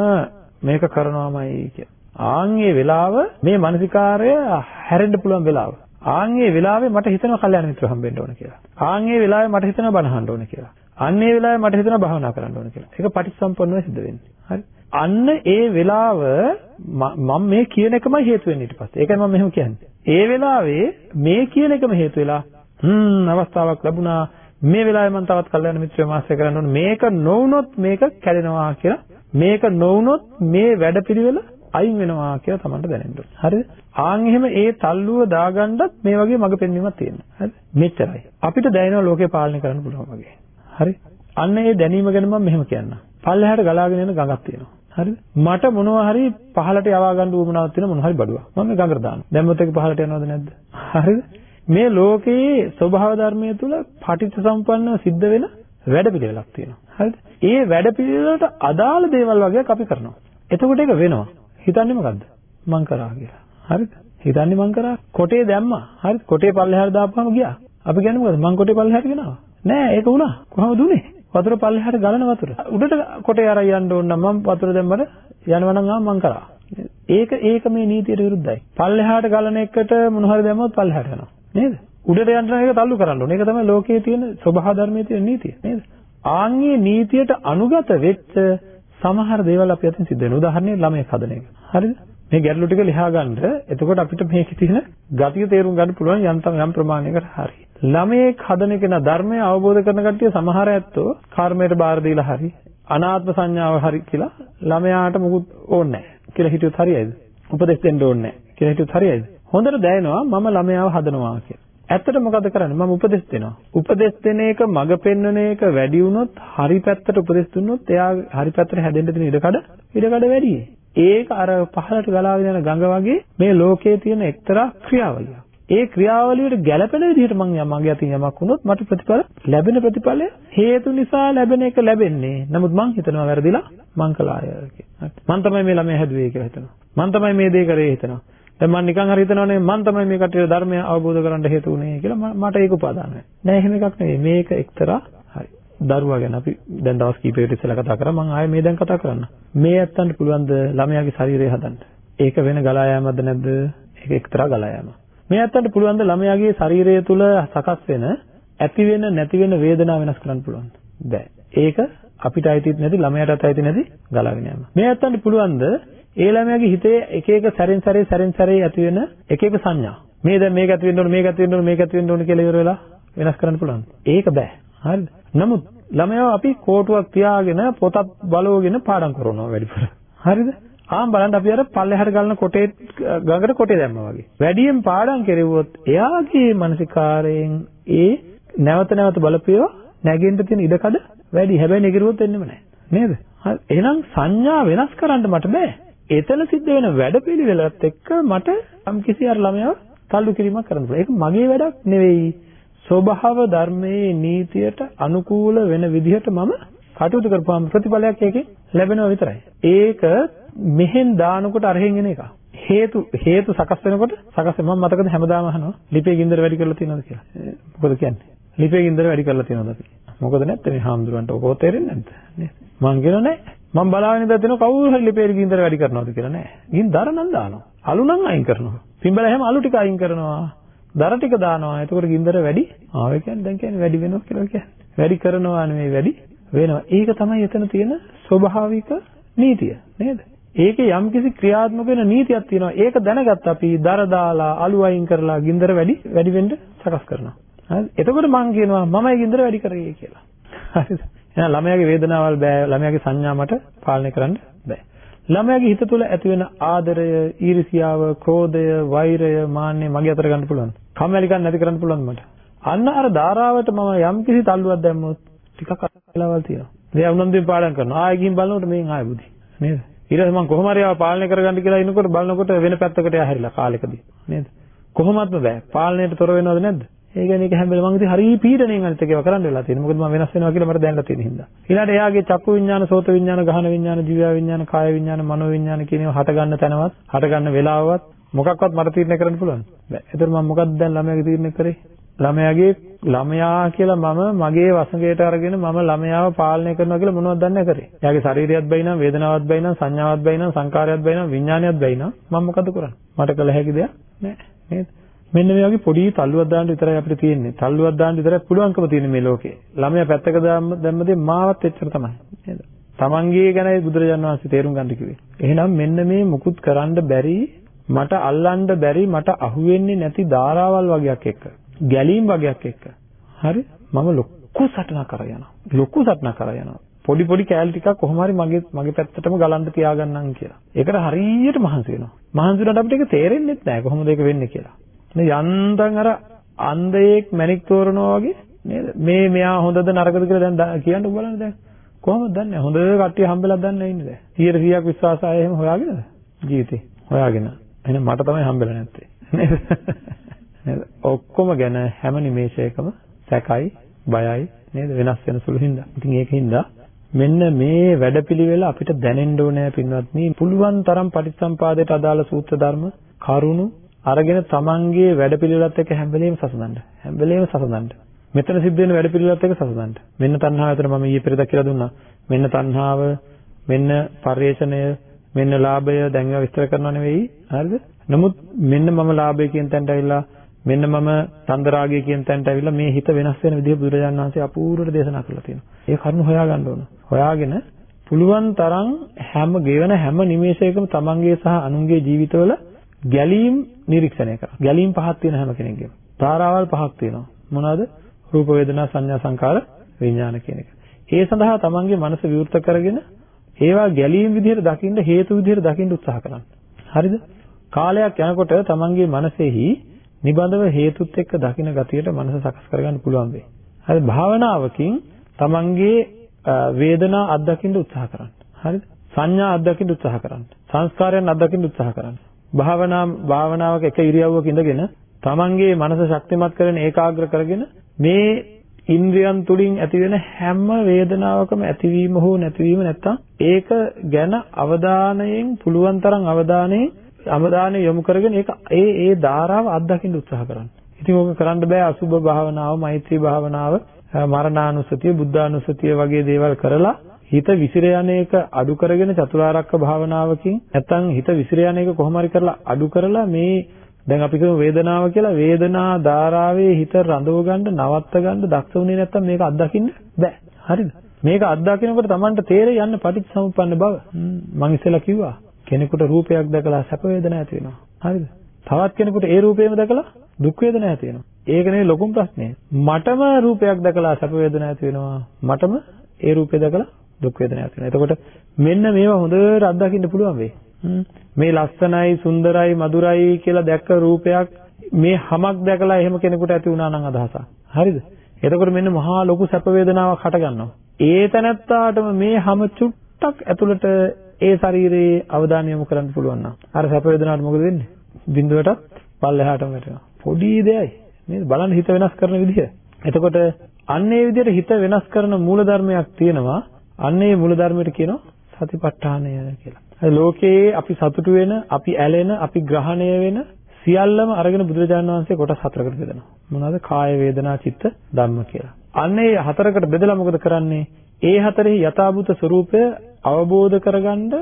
මේක කරනවාමයි කිය. ආන්ගේ වෙලාව මේ මානසිකාරය හැරෙන්න පුළුවන් වෙලාව. ආන්ගේ වෙලාවේ මට හිතෙනවා කල්යාණ මිත්‍ර හම්බෙන්න ඕන කියලා. ආන්ගේ වෙලාවේ මට හිතෙනවා බණ අහන්න ඕන කියලා. අන්නේ වෙලාවේ මට හිතෙනවා භාවනා කරන්න ඕන කියලා. ඒක පටිච්චසම්පන්නව සිද්ධ වෙන්නේ. හරි. අන්න ඒ වෙලාව මම මේ කියන එකමයි හේතු වෙන්නේ ඊට පස්සේ. ඒකයි මම මෙහෙම කියන්නේ. ඒ වෙලාවේ මේ කියන එකම හේතු වෙලා හ්ම් අවස්ථාවක් ලැබුණා මේ වෙලාවේ මම තවත් කල්යාණ මිත්‍රයෝ මාස්ටර් කරන්න ඕන මේක නොවුනොත් මේක කැඩෙනවා කියලා මේක නොවුනොත් මේ වැඩපිළිවෙල අයින් වෙනවා කියලා Tamanට දැනෙන්න ඕනේ. හරිද? ආන් එහෙම ඒ තල්ලුව දාගන්නත් මේ වගේ මඟ පෙන්වීමක් තියෙනවා. හරිද? මෙච්චරයි. අපිට දැනෙනවා ලෝකේ පාලනය කරන්න පුළුවන් වගේ. හරි? අන්න ඒ දැනීම ගැන මම මෙහෙම කියන්නම්. පල්ලෙහාට ගලාගෙන යන ගඟක් තියෙනවා. හරිද? මට මොනවා හරි පහලට යවා ගන්න උවමනාවක් තියෙන මොනවා හරි බඩුවක්. මම මේ ගඟට දානවා. දැම්මොත් ඒක පහලට යනවද නැද්ද? හරිද? මේ ලෝකයේ ස්වභාව ධර්මයේ තුල පටිච්ච සම්පන්නව සිද්ධ වෙන වැඩපිළිවෙලක් තියෙනවා. හරිද? ඒ වැඩපිළිවෙලට අදාළ දේවල් වගේක් අපි කරනවා. එතකොට ඒක වෙනවා. හිතන්නේ මොකද්ද? මං කරා කියලා. හරිද? හිතන්නේ මං කරා. කොටේ දැම්මා. හරිද? කොටේ පල්ලෙහාට දාපුවම ගියා. අපි කියන්නේ මොකද? මං කොටේ පල්ලෙහාට ගෙනාවා. නෑ ඒක වුණා. කොහොමද උනේ? වතුර පල්ලෙහාට ගලන වතුර. උඩට කොටේ අරන් යන්න ඕන නම් මම වතුර දැම්මට යනවා නම් ආ මං කරා. ඒක ඒක මේ නීතියට විරුද්ධයි. පල්ලෙහාට ගලන එකට මොන හරි දැම්මොත් පල්ලෙහාට යනවා. නේද? උඩට යන්න නම් ඒක තල්ලු කරන්න ඕනේ. ඒක තමයි ලෝකයේ තියෙන ස්වභාව ධර්මයේ තියෙන නීතිය. නේද? ආන්ගේ නීතියට අනුගත වෙච්ච සමහර දේවල් අපි අතින් සිද්ධ වෙනවා. උදාහරණයක් ළමයෙක් හදන එක. හරිද? මේ ගැටලු ටික ලියා ගන්න. එතකොට අපිට මේකේ තියෙන ගතිය තේරුම් ගන්න පුළුවන් යම් යම් ප්‍රමාණයකට හරි. ළමයෙක් හදන කෙනා ධර්මය අවබෝධ කරන කට්ටිය සමහර ඇත්තෝ කර්මයට බාර දීලා හරි අනාත්ම සංඥාව හරි කියලා ළමයාට මුකුත් ඕනේ නැහැ කියලා හිතුවොත් හරියයිද? උපදෙස් දෙන්න ඕනේ නැහැ කියලා හිතුවොත් හරියයිද? හොඳට දැනෙනවා මම ළමයාව හදනවා කියලා. ඇත්තට මොකද කරන්නේ? මම උපදෙස් දෙනවා. උපදෙස් දෙන එක මඟ පෙන්වන එක වැඩි වුණොත් හරි පැත්තට උපදෙස් දුන්නොත් එයා හරි පැත්තට හැදෙන්න තියෙන ඉඩකඩ ඉඩකඩ වැඩි. ඒක අර පහළට ගලාගෙන යන ගඟ වගේ මේ ලෝකයේ තියෙන එක්තරා ක්‍රියාවලියක්. ඒ ක්‍රියාවලියට ගැළපෙන විදිහට මම මගේ අතින් යමක් වුණොත් මට ප්‍රතිඵල ලැබෙන ප්‍රතිඵලය හේතු නිසා ලැබෙන එක ලැබෙන්නේ. නමුත් මං හිතනවා වැරදිලා මං කළාය කියලා. මං තමයි මේ ළමයා හැදුවේ කියලා හිතනවා. මං තමයි මේ දේ කරේ හිතනවා. දැන් මම නිකන් හරි හිතනවානේ මම තමයි මේ කටියට ධර්මය අවබෝධ කරගන්න හේතු වුනේ කියලා මට ඒක උපාදාන නැහැ. නෑ එහෙම එකක් නෙවෙයි. මේක එක්තරා හරි. දරුවා ගැන අපි දැන් දවස් කීපයකට ඉස්සෙල්ලා කතා කරා මම ආයේ මේ දැන් කතා කරන්න. මේ ඇත්තන්ට පුළුවන් ද ළමයාගේ ශරීරය හදන්න. ඒක වෙන ගලා යෑමක්ද නැද්ද? ඒක එක්තරා ගලා යෑමක්. මේ ඇත්තන්ට පුළුවන් ද ළමයාගේ ශරීරය තුල සකස් වෙන ඇති වෙන නැති වෙන වේදනාව වෙනස් කරන්න පුළුවන්. බෑ. ඒක අපිට අයිතිත් නැති ළමයාටත් අයිති නැති ගලාගෙන යනවා. මේ ඇත්තන්ට පුළුවන් ද ඒ ළමයාගේ හිතේ එක එක සැරෙන් සැරේ සැරෙන් සැරේ ඇති වෙන එක එක සංඥා. මේ දැන් මේක ඇති වෙන්න ඕන මේක ඇති වෙන්න ඕන මේක ඇති වෙන්න ඕන කියලා ඉවර වෙලා වෙනස් කරන්න පුළුවන්. ඒක බෑ. හරිද? නමුත් ළමයාව අපි කෝටුවක් තියාගෙන පොතක් බලවගෙන පාඩම් කරනවා වැඩිපුර. හරිද? ආම් බලන්න අපි අර පල්ලෙහාට ගලන කොටේ ගඟට කොටේ දැම්මා වගේ. වැඩියෙන් පාඩම් කෙරුවොත් එයාගේ මානසිකාරයෙන් ඒ නැවත නැවත බලපියව නැගෙන්න තියෙන ඉඩකඩ වැඩි. හැබැයි නැගිරුවොත් එන්නෙම නැහැ. නේද? හරි. එහෙනම් සංඥා වෙනස් කරන්න මට බෑ. එතන සිද්ධ වෙන වැඩපිළිවෙලත් එක්ක මට යම් කිසි අර ළමයාව තල්ලු කිරීමක් කරන්න පුළුවන්. ඒක මගේ වැඩක් නෙවෙයි. ස්වභාව ධර්මයේ නීතියට අනුකූල වෙන විදිහට මම කටයුතු කරපුවාම ප්‍රතිඵලයක් ඒකේ ලැබෙනවා විතරයි. ඒක මෙහෙන් දානකොට අරහෙන් එන එක. හේතු හේතු සකස් වෙනකොට සකස් මම මතකද හැමදාම අහනවා ලිපේ ගින්දර වැඩි කරලා තියෙනවද කියලා. මොකද කියන්නේ? ලිපේ ගින්දර වැඩි කරලා තියෙනවද අපි? මොකද නැත්නම් මේ හාමුදුරන්ට ඔක තේරෙන්නේ නැද්ද? නේද? මං කියනවා නෑ. මම බලාගෙන ඉඳලා දෙනවා කවුරු හරි ලිපේ ගින්දර වැඩි කරනවද කියලා නෑ. ගින්දර නම් දානවා. අලු නම් අයින් කරනවා. පිඹල හැම අලු ටික අයින් කරනවා. දර ටික දානවා. එතකොට ගින්දර වැඩි. ආව කියන්නේ දැන් කියන්නේ වැඩි වෙනවා කියලා කියන්නේ. වැඩි කරනවා නෙමෙයි වැඩි වෙනවා. ඒක තමයි එතන තියෙන ස්වභාවික නීතිය නේද? ඒකේ යම්කිසි ක්‍රියාත්මක වෙන නීතියක් තියෙනවා. ඒක දැනගත්ත අපි දර දාලා අලු අයින් කරලා ගින්දර වැඩි වැඩි වෙන්න සකස් කරනවා. හරි. එතකොට මම කියනවා මමයි ගින්දර වැඩි කරේ කියලා. හරිද? එහෙනම් ළමයාගේ වේදනාවල් බෑ ළමයාගේ සංඥා මට පාලනය කරන්න බෑ. ළමයාගේ හිත තුළ ඇති වෙන ආදරය, ඊර්ෂියාව, ක්‍රෝධය, වෛරය, මාන්නය මගේ අතට ගන්න පුළුවන්. කම්මැලිකම් නැති කරන්න පුළුවන් මට. අන්න අර ධාරාවට මම යම්කිසි තල්ලුවක් දැම්මොත් ටිකක් අසලවල් තියෙනවා. දැන් උනන්දුවෙන් පාඩම් කරනවා. ආයෙ ගිහින් බලනකොට මේන් ආයෙ බුදි. නේද? ඊට පස්සේ මම කොහොම හරි ආව පාලනය කරගන්න කියලා ඉන්නකොට බලනකොට වෙන පැත්තකට යහැරිලා කාලෙකදී. නේද? කොහොමත්ම බෑ. පාලනයට තොර වෙනවද නැද්ද? ඒ කියන්නේ ඒක හැම වෙලේම මම ඉතින් හරි පීඩණයෙන් අනිත් එකව කරන්න වෙලා තියෙනවා. මොකද මම වෙනස් වෙනවා කියලා මට දැනලා තියෙන හින්දා. ඊළඟට එයාගේ චක්කු විඤ්ඤාණ, සෝත විඤ්ඤාණ, ගහන විඤ්ඤාණ, දිව්‍ය විඤ්ඤාණ, කාය විඤ්ඤාණ, මනෝ විඤ්ඤාණ කියන ඒවා හට ගන්න තැනවත්, හට ගන්න වෙලාවවත් මොකක්වත් මට තීරණය කරන්න පුළුවන්. බෑ. ඒතර මම මොකක්ද දැන් ළමයාගේ තීරණය කරේ? ළමයාගේ ළමයා කියලා මම මගේ වසඟයට අරගෙන මම ළමයාව පාලනය කරනවා කියලා මොනවද දන්නේ කරේ. එයාගේ ශරීරයත් බයි නම්, වේදනාවත් බයි නම්, සංඥාවත් බයි නම්, සංකාරයත් බයි නම්, විඥානයත් බයි නම් මම මොකද කරන්නේ? මට කළ හැකි දෙයක් නෑ. නේද? මෙන්න මේ වගේ පොඩි තල්ලුවක් දාන්න විතරයි අපිට තියෙන්නේ. තල්ලුවක් දාන්න විතරයි පුළුවන්කම තියෙන මේ ලෝකේ. ළමයා පැත්තක දැම්මදී මාවත් එච්චර තමයි. නේද? තමන්ගේ ගැනයි බුදුරජාණන් වහන්සේ තේරුම් ගන්න කිව්වේ. එහෙනම් මෙන්න මේ මුකුත් කරන්න බැරි මට අල්ලන්න බැරි මට අහුවෙන්නේ නැති ධාරාවල් වගේක් එක්ක. ගැලීම් වගේක් එක්ක. හරි? මම ලොකු සටනක් කරා යනවා. ලොකු සටනක් කරා යනවා. පොඩි පොඩි කෑලි ටිකක් කොහොම හරි මගේ මගේ පැත්තටම ගලන්න තියාගන්නම් කියලා. ඒකට හරියට මහන්සි වෙනවා. මහන්සි වුණාට අපිට ඒක තේරෙන්නේ නැහැ කොහොමද ඒක වෙන්නේ කියලා. නේ යන්තම් අර අන්ධයෙක් මැණික් තෝරනවා වගේ නේද? මේ මෙයා හොඳද නරකද කියලා දැන් කියන්න බලන්න දැන්. කොහොමද දන්නේ? හොඳ කට්ටිය හම්බෙලා දන්නේ ඉන්නේ දැන්. 100ක් විශ්වාසය එහෙම හොයාගෙනද ජීවිතේ හොයාගෙන. එහෙනම් මට තමයි හම්බෙලා නැත්තේ. නේද? නේද? ඔක්කොම ගැන හැම නිමේෂයකම සැකයි බයයි නේද? වෙනස් වෙන සුළු හින්දා. ඉතින් ඒකින්ද මෙන්න මේ වැඩපිළිවෙල අපිට දැනෙන්න ඕනේ පින්වත්නි. පුළුවන් තරම් පටිච්චසම්පාදයට අදාළ සූත්‍ර ධර්ම කරුණු අරගෙන තමන්ගේ වැඩපිළිවෙලත් එක්ක හැම වෙලේම සසඳන්න. හැම වෙලේම සසඳන්න. මෙතන සිද්ධ වෙන වැඩපිළිවෙලත් එක්ක සසඳන්න. මෙන්න තණ්හාව විතර මම ඊයේ පෙරේද කියලා දුන්නා. මෙන්න තණ්හාව, මෙන්න පරිේශණය, මෙන්න ලාභය දැන් ඒවා විස්තර කරනව නෙවෙයි. හරිද? නමුත් මෙන්න මම ලාභය කියන තැනට ඇවිල්ලා මෙන්න මම චන්දරාගය කියන තැනට ඇවිල්ලා මේ හිත වෙනස් වෙන විදිහ බුදුරජාණන් වහන්සේ අපූර්වට දේශනා කරලා තියෙනවා. ඒ කරුණු හොයාගන්න ඕන. හොයාගෙන පුළුවන් තරම් හැම ගෙවන හැම නිමේෂයකම තමන්ගේ සහ අනුන්ගේ ජීවිතවල ගැලීම් නිරීක්ෂණය කරා. ගැලීම් පහක් තියෙන හැම කෙනෙක්ගේම. ධාරාවල් පහක් තියෙනවා. මොනවාද? රූප වේදනා සංඥා සංකාර විඥාන කියන එක. ඒ සඳහා තමන්ගේ මනස විවෘත කරගෙන ඒවා ගැලීම් විදිහට දකින්න හේතු විදිහට දකින්න උත්සාහ කරන්න. හරිද? කාලයක් යනකොට තමන්ගේ මනසෙහි නිබඳව හේතුත් එක්ක දකින ගතියට මනස සකස් කරගන්න පුළුවන් වෙයි. හරි භාවනාවකින් තමන්ගේ වේදනා අත්දකින්න උත්සාහ කරන්න. හරිද? සංඥා අත්දකින්න උත්සාහ කරන්න. සංස්කාරයන් අත්දකින්න උත්සාහ කරන්න. භාවනා භාවනාවක එක ඉරියව්වක ඉඳගෙන තමන්ගේ මනස ශක්තිමත් කරගෙන ඒකාග්‍ර කරගෙන මේ ඉන්ද්‍රියන් තුලින් ඇතිවෙන හැම වේදනාවකම ඇතිවීම හෝ නැතිවීම නැත්තම් ඒක ගැන අවධානයෙන් පුළුවන් තරම් අවධානයෙන් අවධානය යොමු කරගෙන ඒක ඒ ඒ ධාරාව අත්දකින්න උත්සාහ කරන්න. ඉතින් ඕක කරන්න බෑ අසුබ භාවනාව, මෛත්‍රී භාවනාව, මරණානුසතිය, බුද්ධානුසතිය වගේ දේවල් කරලා හිත විසිර යන එක අඩු කරගෙන චතුරාර්යක භාවනාවකින් නැත්තම් හිත විසිර යන එක කොහොම හරි කරලා අඩු කරලා මේ දැන් අපි කියමු වේදනාව කියලා වේදනා ධාරාවේ හිත රඳව ගන්න නවත්ත ගන්න දක්ෂ වුණේ නැත්තම් මේක අත්දකින්න බෑ. හරිද? මේක අත්දකිනකොට Tamanට තේරෙ යන්න පටිච්චසමුප්පන්න බව. මම ඉස්සෙල්ලා කිව්වා. කෙනෙකුට රූපයක් දැකලා සැප වේදනා ඇති වෙනවා. හරිද? තවත් කෙනෙකුට ඒ රූපේම දැකලා දුක් වේදනා ඇති වෙනවා. ඒක නෙවෙයි ලොකුම ප්‍රශ්නේ. මටම රූපයක් දැකලා සැප වේදනා ඇති වෙනවා. මටම ඒ රූපේ දැකලා දුක් වේදනා ඇති වෙනවා එතකොට මෙන්න මේවා හොඳට අත්දකින්න පුළුවන් වෙයි මේ ලස්සනයි සුන්දරයි මధుරයි කියලා දැක්ක රූපයක් මේ හැමක් දැකලා එහෙම කෙනෙකුට ඇති වුණා නම් අදහසක්. හරිද? එතකොට මෙන්න මහා ලොකු සැප වේදනාවක් හට ගන්නවා. ඒ තැනත්තාටම මේ හැම චුට්ටක් ඇතුළට ඒ ශරීරයේ අවධානය යොමු කරන්න පුළුවන් නම් අර සැප වේදනාවට මොකද වෙන්නේ? බිඳුවටත් පල්ලෙහාටම වැටෙනවා. පොඩි දෙයයි. නේද? බලන්න හිත වෙනස් කරන විදිහ. එතකොට අන්න ඒ විදිහට හිත වෙනස් කරන මූලධර්මයක් තියෙනවා. අන්න ඒ මූලධර්මයට කියනවා සතිපට්ඨානය කියලා. ලෝකයේ අපි සතුටු වෙන, අපි ඇලෙන, අපි ග්‍රහණය වෙන සියල්ලම අරගෙන බුදුරජාණන් වහන්සේ කොටස් හතරකට බෙදනවා. මොනවද? කාය වේදනා චිත්ත ධම්ම කියලා. අන්න ඒ හතරකට බෙදලා මොකද කරන්නේ? ඒ හතරෙහි යථාභූත ස්වરૂපය අවබෝධ කරගන්න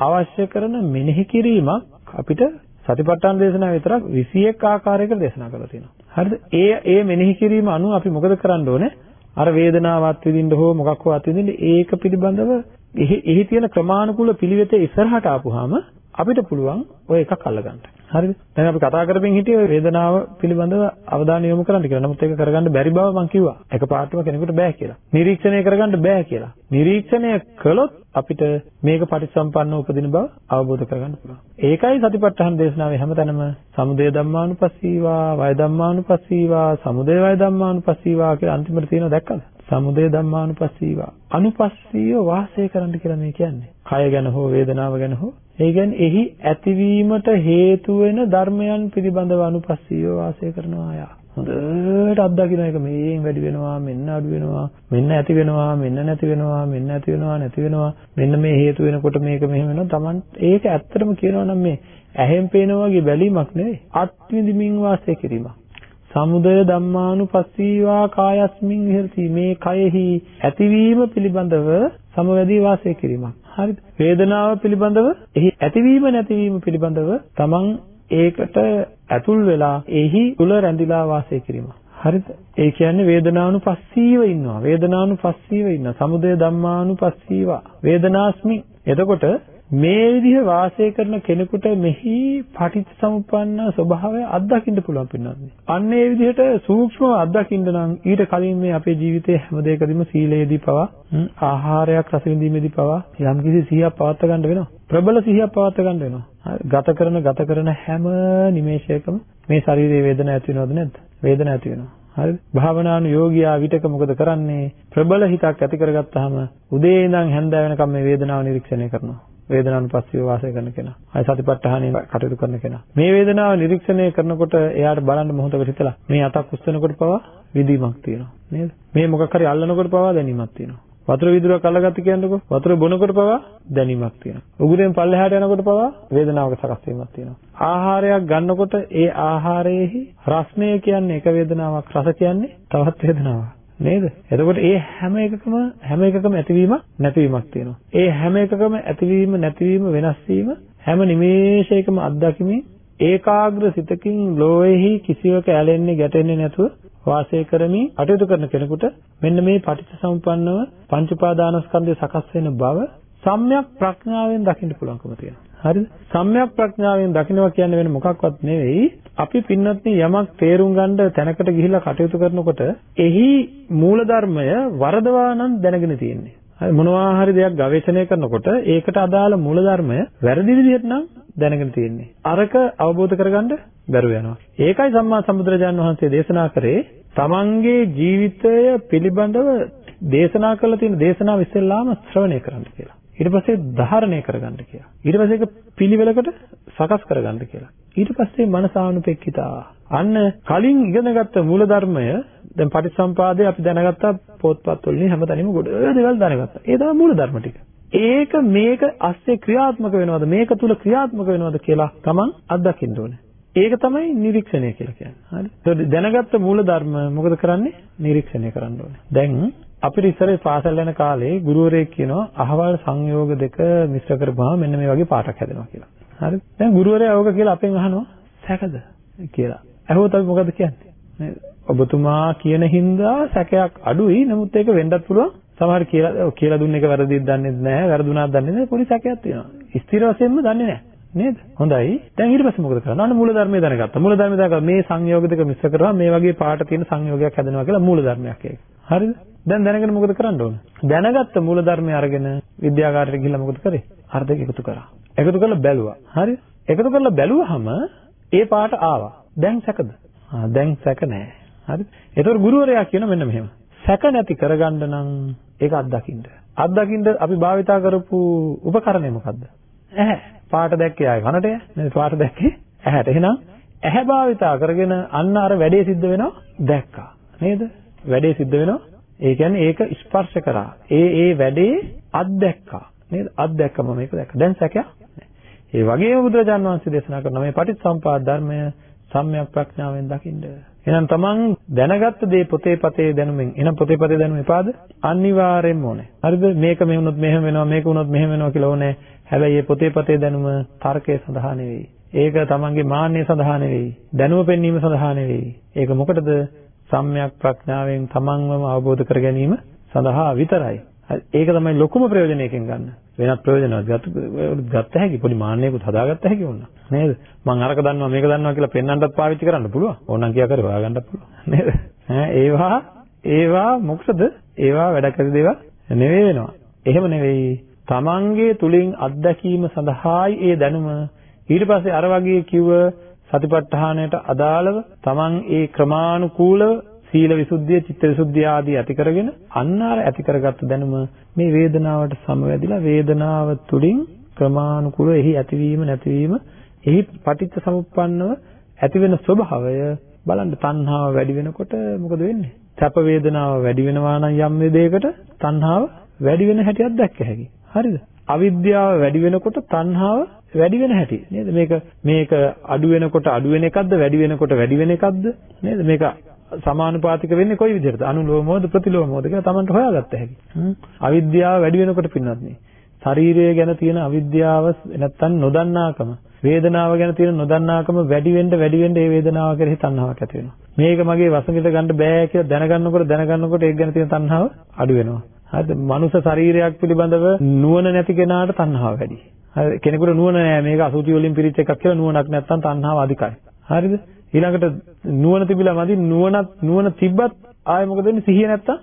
අවශ්‍ය කරන මෙනෙහි කිරීමක් අපිට සතිපට්ඨාන දේශනාව විතරක් 21 ආකාරයකට දේශනා කරලා තියෙනවා. හරිද? ඒ ඒ මෙනෙහි කිරීම අනුව අපි මොකද කරන්න ඕනේ? අර වේදනාවත් විඳින්න හෝ මොකක් හෝ අත්විඳින්න ඒක පිළිබඳව එහි එහි තියෙන ක්‍රමානුකූල පිළිවෙතේ ඉස්සරහට ආපුවාම අපිට පුළුවන් ඔය එකක් අල්ලගන්න. හරිද? දැන් අපි කතා කරමින් හිටියේ වේදනාව පිළිබඳව අවධානය යොමු කරන්න කියලා. නමුත් ඒක කරගන්න බැරි බව මම කිව්වා. එකපාරටම කෙනෙකුට බෑ කියලා. නිරීක්ෂණය කරගන්න බෑ කියලා. නිරීක්ෂණය කළොත් අපිට මේක පටිසම්පන්න උපදින බව අවබෝධ කරගන්න පුළුවන්. ඒකයි සතිපට්ඨාන දේශනාවේ හැමතැනම සමුදය ධම්මානුපස්සීවා, වය ධම්මානුපස්සීවා, සමුදය වය ධම්මානුපස්සීවා කියලා අන්තිමට තියෙනවා දැක්කද? සමුදය ධම්මානුපස්සීවා. අනුපස්සීව වාසය කරන්න කියලා මේ කියන්නේ. කය ගැන හෝ වේදනාව ගැන හෝ ඒ කියන්නේ එහි ඇතිවීමට හේතු වෙන ධර්මයන් පිළිබඳව අනුපස්සීව වාසය කරනවා යා. හොඳට අත්දකින්න එක මේෙන් වැඩි වෙනවා මෙන්න අඩු වෙනවා මෙන්න ඇති වෙනවා මෙන්න නැති වෙනවා මෙන්න ඇති වෙනවා නැති වෙනවා මෙන්න මේ හේතු වෙනකොට මේක මෙහෙම වෙනවා Taman ඒක ඇත්තටම කියනවා නම් මේ ඇහෙන් පේනා වගේ බැලීමක් නෙවෙයි අත්විඳිමින් වාසය කිරීමක් සමුදය ධම්මානුපස්සීවා කායස්මින් විහෙරති. මේ කයෙහි ඇතිවීම පිළිබඳව සමවැදී වාසය කිරීමක්. හරිද? වේදනාව පිළිබඳව එහි ඇතිවීම නැතිවීම පිළිබඳව තමන් ඒකට ඇතුල් වෙලා එහි තුල රැඳිලා වාසය කිරීමක්. හරිද? ඒ කියන්නේ වේදනානුපස්සීව ඉන්නවා. වේදනානුපස්සීව ඉන්නවා. සමුදය ධම්මානුපස්සීවා. වේදනාස්මි එතකොට මේ විදිහ වාසය කරන කෙනෙකුට මෙහි පටිච්චසමුප්පන්න ස්වභාවය අත්දකින්න පුළුවන් පින්නන්නේ. අන්න ඒ විදිහට සූක්ෂමව අත්දකින්න නම් ඊට කලින් මේ අපේ ජීවිතයේ හැම දෙයකදීම සීලයේදී පවා ආහාරයක් රස විඳීමේදී පවා යම්කිසි සිහියක් පවත්වා ගන්න වෙනවා. ප්‍රබල සිහියක් පවත්වා ගන්න වෙනවා. ගත කරන ගත කරන හැම නිමේෂයකම මේ ශරීරයේ වේදනාවක් ඇති වෙනවද නැද්ද? වේදනාවක් ඇති වෙනවා. හරිද? භාවනානු යෝගියා විතක මොකද කරන්නේ? ප්‍රබල හිතක් ඇති කරගත්තාම උදේ ඉඳන් හැන්ද වෙනකම් මේ වේදනාව නිරීක්ෂණය කරනවා. වේදනානුපස්සීව වාසය කරන කෙනා. අය සතිපට්ඨානෙන් කටයුතු කරන කෙනා. මේ වේදනාව නිරීක්ෂණය කරනකොට එයාට බලන්න මොහොතකට හිතලා මේ අතක් උස්සනකොට පවා විදීමක් තියෙනවා. නේද? මේ මොකක් හරි අල්ලනකොට පවා දැනීමක් තියෙනවා. වතුර විදුරක් අල්ලගත්ත කියන්නකො වතුර බොනකොට පවා දැනීමක් තියෙනවා. උගුරෙන් පල්ලෙහාට යනකොට පවා වේදනාවක සකස් වීමක් තියෙනවා. ආහාරයක් ගන්නකොට ඒ ආහාරයේහි රස්නය කියන්නේ එක වේදනාවක් රස කියන්නේ තවත් වේදනාවක්. නේද? එතකොට ඒ හැම එකකම හැම එකකම ඇතිවීමක් නැතිවීමක් තියෙනවා. ඒ හැම එකකම ඇතිවීම නැතිවීම වෙනස් වීම හැම නිමේෂයකම අත්දැකීමේ ඒකාග්‍ර සිතකින් ලෝයෙහි කිසිවක ඇලෙන්නේ ගැටෙන්නේ නැතුව වාසය කරමින් අටයුතු කරන කෙනෙකුට මෙන්න මේ පටිච්චසමුප්පන්නව පංච උපාදානස්කන්ධය සකස් වෙන බව සම්‍යක් ප්‍රඥාවෙන් දකින්න පුළුවන්කම තියෙනවා. හරිද? සම්‍යක් ප්‍රඥාවෙන් දකින්නවා කියන්නේ වෙන මොකක්වත් නෙවෙයි. අපි පින්නත්නි යමක් තේරුම් ගන්න තැනකට ගිහිල්ලා කටයුතු කරනකොට එහි මූලධර්මය වරදවා නම් දැනගෙන තියෙන්නේ. හරි මොනවා හරි දෙයක් ගවේෂණය කරනකොට ඒකට අදාළ මූලධර්මය වැරදි විදිහට නම් දැනගෙන තියෙන්නේ. අරක අවබෝධ කරගන්න බැරුව යනවා. ඒකයි සම්මා සම්බුදුරජාන් වහන්සේ දේශනා කරේ තමන්ගේ ජීවිතය පිළිබඳව දේශනා කළ තියෙන දේශනාව ඉස්සෙල්ලාම ශ්‍රවණය කරන්න කියලා. ඊට පස්සේ ධාරණය කරගන්න කියලා. ඊට පස්සේ ඒක පිළිවෙලකට සකස් කරගන්න කියලා. ඊට පස්සේ මනසානුපෙක්කිතා. අන්න කලින් ඉගෙනගත්ත මූලධර්මය දැන් පටිච්චසම්පාදේ අපි දැනගත්ත පොත්පත් වලින් හැමතැනම ගොඩ දේවල් දැනගත්තා. ඒ තමයි මූලධර්ම ටික. ඒක මේක අස්සේ ක්‍රියාත්මක වෙනවද මේක තුල ක්‍රියාත්මක වෙනවද කියලා තමන් අත්දකින්න ඕනේ. ඒක තමයි නිරීක්ෂණය කියලා කියන්නේ. හරි. දැනගත්ත මූලධර්ම මොකද කරන්නේ? නිරීක්ෂණය කරන්න ඕනේ. දැන් අපිට ඉස්සරේ පාසල් යන කාලේ ගුරුවරයෙක් කියනවා අහවල් සංයෝග දෙක මිශ්‍ර කරපුවාම මෙන්න මේ වගේ පාඩක් හැදෙනවා කියලා. හරි. දැන් ගුරුවරයා ඕක කියලා අපෙන් අහනවා සැකද කියලා. අහුවොත් අපි මොකද කියන්නේ? නේද? ඔබතුමා කියන හින්දා සැකයක් අඩුයි. නමුත් ඒක වෙන්නත් පුළුවන්. සමහර කියලා කියලා දුන්න එක වැරදිද දන්නේ නැහැ. වැරදුනාද දන්නේ නැහැ. පොඩි සැකයක් තියෙනවා. ස්ථිර වශයෙන්ම දන්නේ නැහැ. නේද? හොඳයි. දැන් ඊට පස්සේ මොකද කරන්නේ? අන්න මූල ධර්මය දැනගත්තා. මූල ධර්මය දැනගත්තා. මේ සංයෝග දෙක මිශ්‍ර කරලා මේ වගේ පාට තියෙන සංයෝගයක් හැදෙනවා කියලා මූල ධර්මයක් ඒක. හරිද? දැන් දැනගෙන මොකද කරන්න ඕන? දැනගත්ත මූල ධර්මය අරගෙන විද්‍යාගාරයට ගිහිල්ලා මොකද කරේ? අර්ධක එකතු කරා. එකතු කරලා බැලුවා. හරි? එකතු කරලා බැලුවාම ඒ පාට ආවා. දැන් සැකද? ආ දැන් සැක නැහැ. හරි? ඒතකොට ගුරුවරයා කියන මෙන්න මෙහෙම. සැක නැති කරගන්න නම් ඒක අත්දකින්න. අත්දකින්න අපි භාවිතා කරපු උපකරණය මොකද්ද? ඇහැ. පාට දැක්කේ ආයේ කනට නේද? පාට දැක්කේ ඇහැට. එහෙනම් ඇහැ භාවිතා කරගෙන අන්න අර වැඩේ සිද්ධ වෙනවා දැක්කා. නේද? වැඩේ සිද්ධ වෙනවා ඒ කියන්නේ ඒක ස්පර්ශ කරා. ඒ ඒ වැඩේ අත්දැක්කා. නේද? අත්දැක්කම මේක දැක්ක. දැන් සැකයක් ඒ වගේම බුදුරජාණන් වහන්සේ දේශනා කරන මේ පටිච්චසම්පාද ධර්මය සම්‍යක් ප්‍රඥාවෙන් දකින්න. එහෙනම් තමන් දැනගත්ත දේ පොතේ පතේ දැනුමින් එහෙනම් පොතේ පතේ දැනුම එපාද? අනිවාර්යෙන්ම ඕනේ. හරිද? මේක මේ වුණොත් මෙහෙම වෙනවා මේක වුණොත් මෙහෙම වෙනවා කියලා ඕනේ. හැබැයි මේ පොතේ පතේ දැනුම තර්කයේ සඳහා නෙවෙයි. ඒක තමන්ගේ මාන්නය සඳහා නෙවෙයි. දැනුම පෙන්වීම සඳහා නෙවෙයි. ඒක මොකටද? සම්‍යක් ප්‍රඥාවෙන් තමන්වම අවබෝධ කර ගැනීම සඳහා විතරයි. ඒක තමයි ලොකුම ප්‍රයෝජනයකින් ගන්න. වෙනත් ප්‍රයෝජනවත් ගත්ත හැකි පොඩි මාන්නයකුත් හදාගත්ත හැකි වුණා. නේද? මම අරක දන්නවා මේක දන්නවා කියලා පෙන්වන්නත් පාවිච්චි කරන්න පුළුවන්. ඕනනම් කියා කර හොයාගන්නත් පුළුවන්. නේද? ඈ ඒවා ඒවා මොකද? ඒවා වැඩ කර දේවල් නෙවෙයි වෙනවා. එහෙම නෙවෙයි. තමන්ගේ තුලින් අත්දැකීම සඳහායි ඒ දැනුම ඊට පස්සේ අර වගේ කිව්ව සතිපට්ඨානයට අදාළව තමන් ඒ ක්‍රමානුකූලව සීල විසුද්ධිය, චිත්ත විසුද්ධිය ආදී ඇති කරගෙන අන්න අර ඇති කරගත්ත දැනුම මේ වේදනාවට සමවැදිලා වේදනාව තුළින් ක්‍රමානුකූලව එහි ඇතිවීම නැතිවීම එහි පටිච්ච සමුප්පන්නව ඇති වෙන ස්වභාවය බලන්න තණ්හාව වැඩි වෙනකොට මොකද වෙන්නේ? සැප වේදනාව වැඩි වෙනවා නම් යම් දෙයකට තණ්හාව වැඩි වෙන හැටියක් දැක්ක හැකි. හරිද? අවිද්‍යාව වැඩි වෙනකොට තණ්හාව වැඩි වෙන හැටි නේද? මේක මේක අඩු වෙනකොට අඩු වෙන එකක්ද වැඩි වෙනකොට වැඩි වෙන එකක්ද? නේද? මේක සමානුපාතික වෙන්නේ කොයි විදිහටද? අනුලෝමෝද ප්‍රතිලෝමෝද කියලා Tamanට හොයාගත්ත හැකි. අවිද්‍යාව වැඩි වෙනකොට පින්නත් නේ ශරීරය ගැන තියෙන අවිද්‍යාව නැත්තම් නොදන්නාකම වේදනාව ගැන තියෙන නොදන්නාකම වැඩි වෙන්න වැඩි වෙන්න ඒ වේදනාව කෙරෙහි තණ්හාවක් ඇති වෙනවා. මේක මගේ වසඟිත ගන්න බෑ කියලා දැනගන්නකොට දැනගන්නකොට ඒක ගැන තියෙන තණ්හාව අඩු වෙනවා. හරිද? මනුෂ්‍ය ශරීරයක් පිළිබඳව නුවණ නැති කෙනාට තණ්හාව වැඩි. හරි කෙනෙකුට නුවණ නැහැ මේක අසුචි වලින් පිරිච්ච එකක් කියලා නුවණක් නැත්තම් තණ්හාව අධිකයි. හරිද? ඊළඟට නුවණ තිබිලා මදි නුවණත් නුවණ තිබ්බත් ආයෙ මොකද වෙන්නේ සිහිය නැත්තම්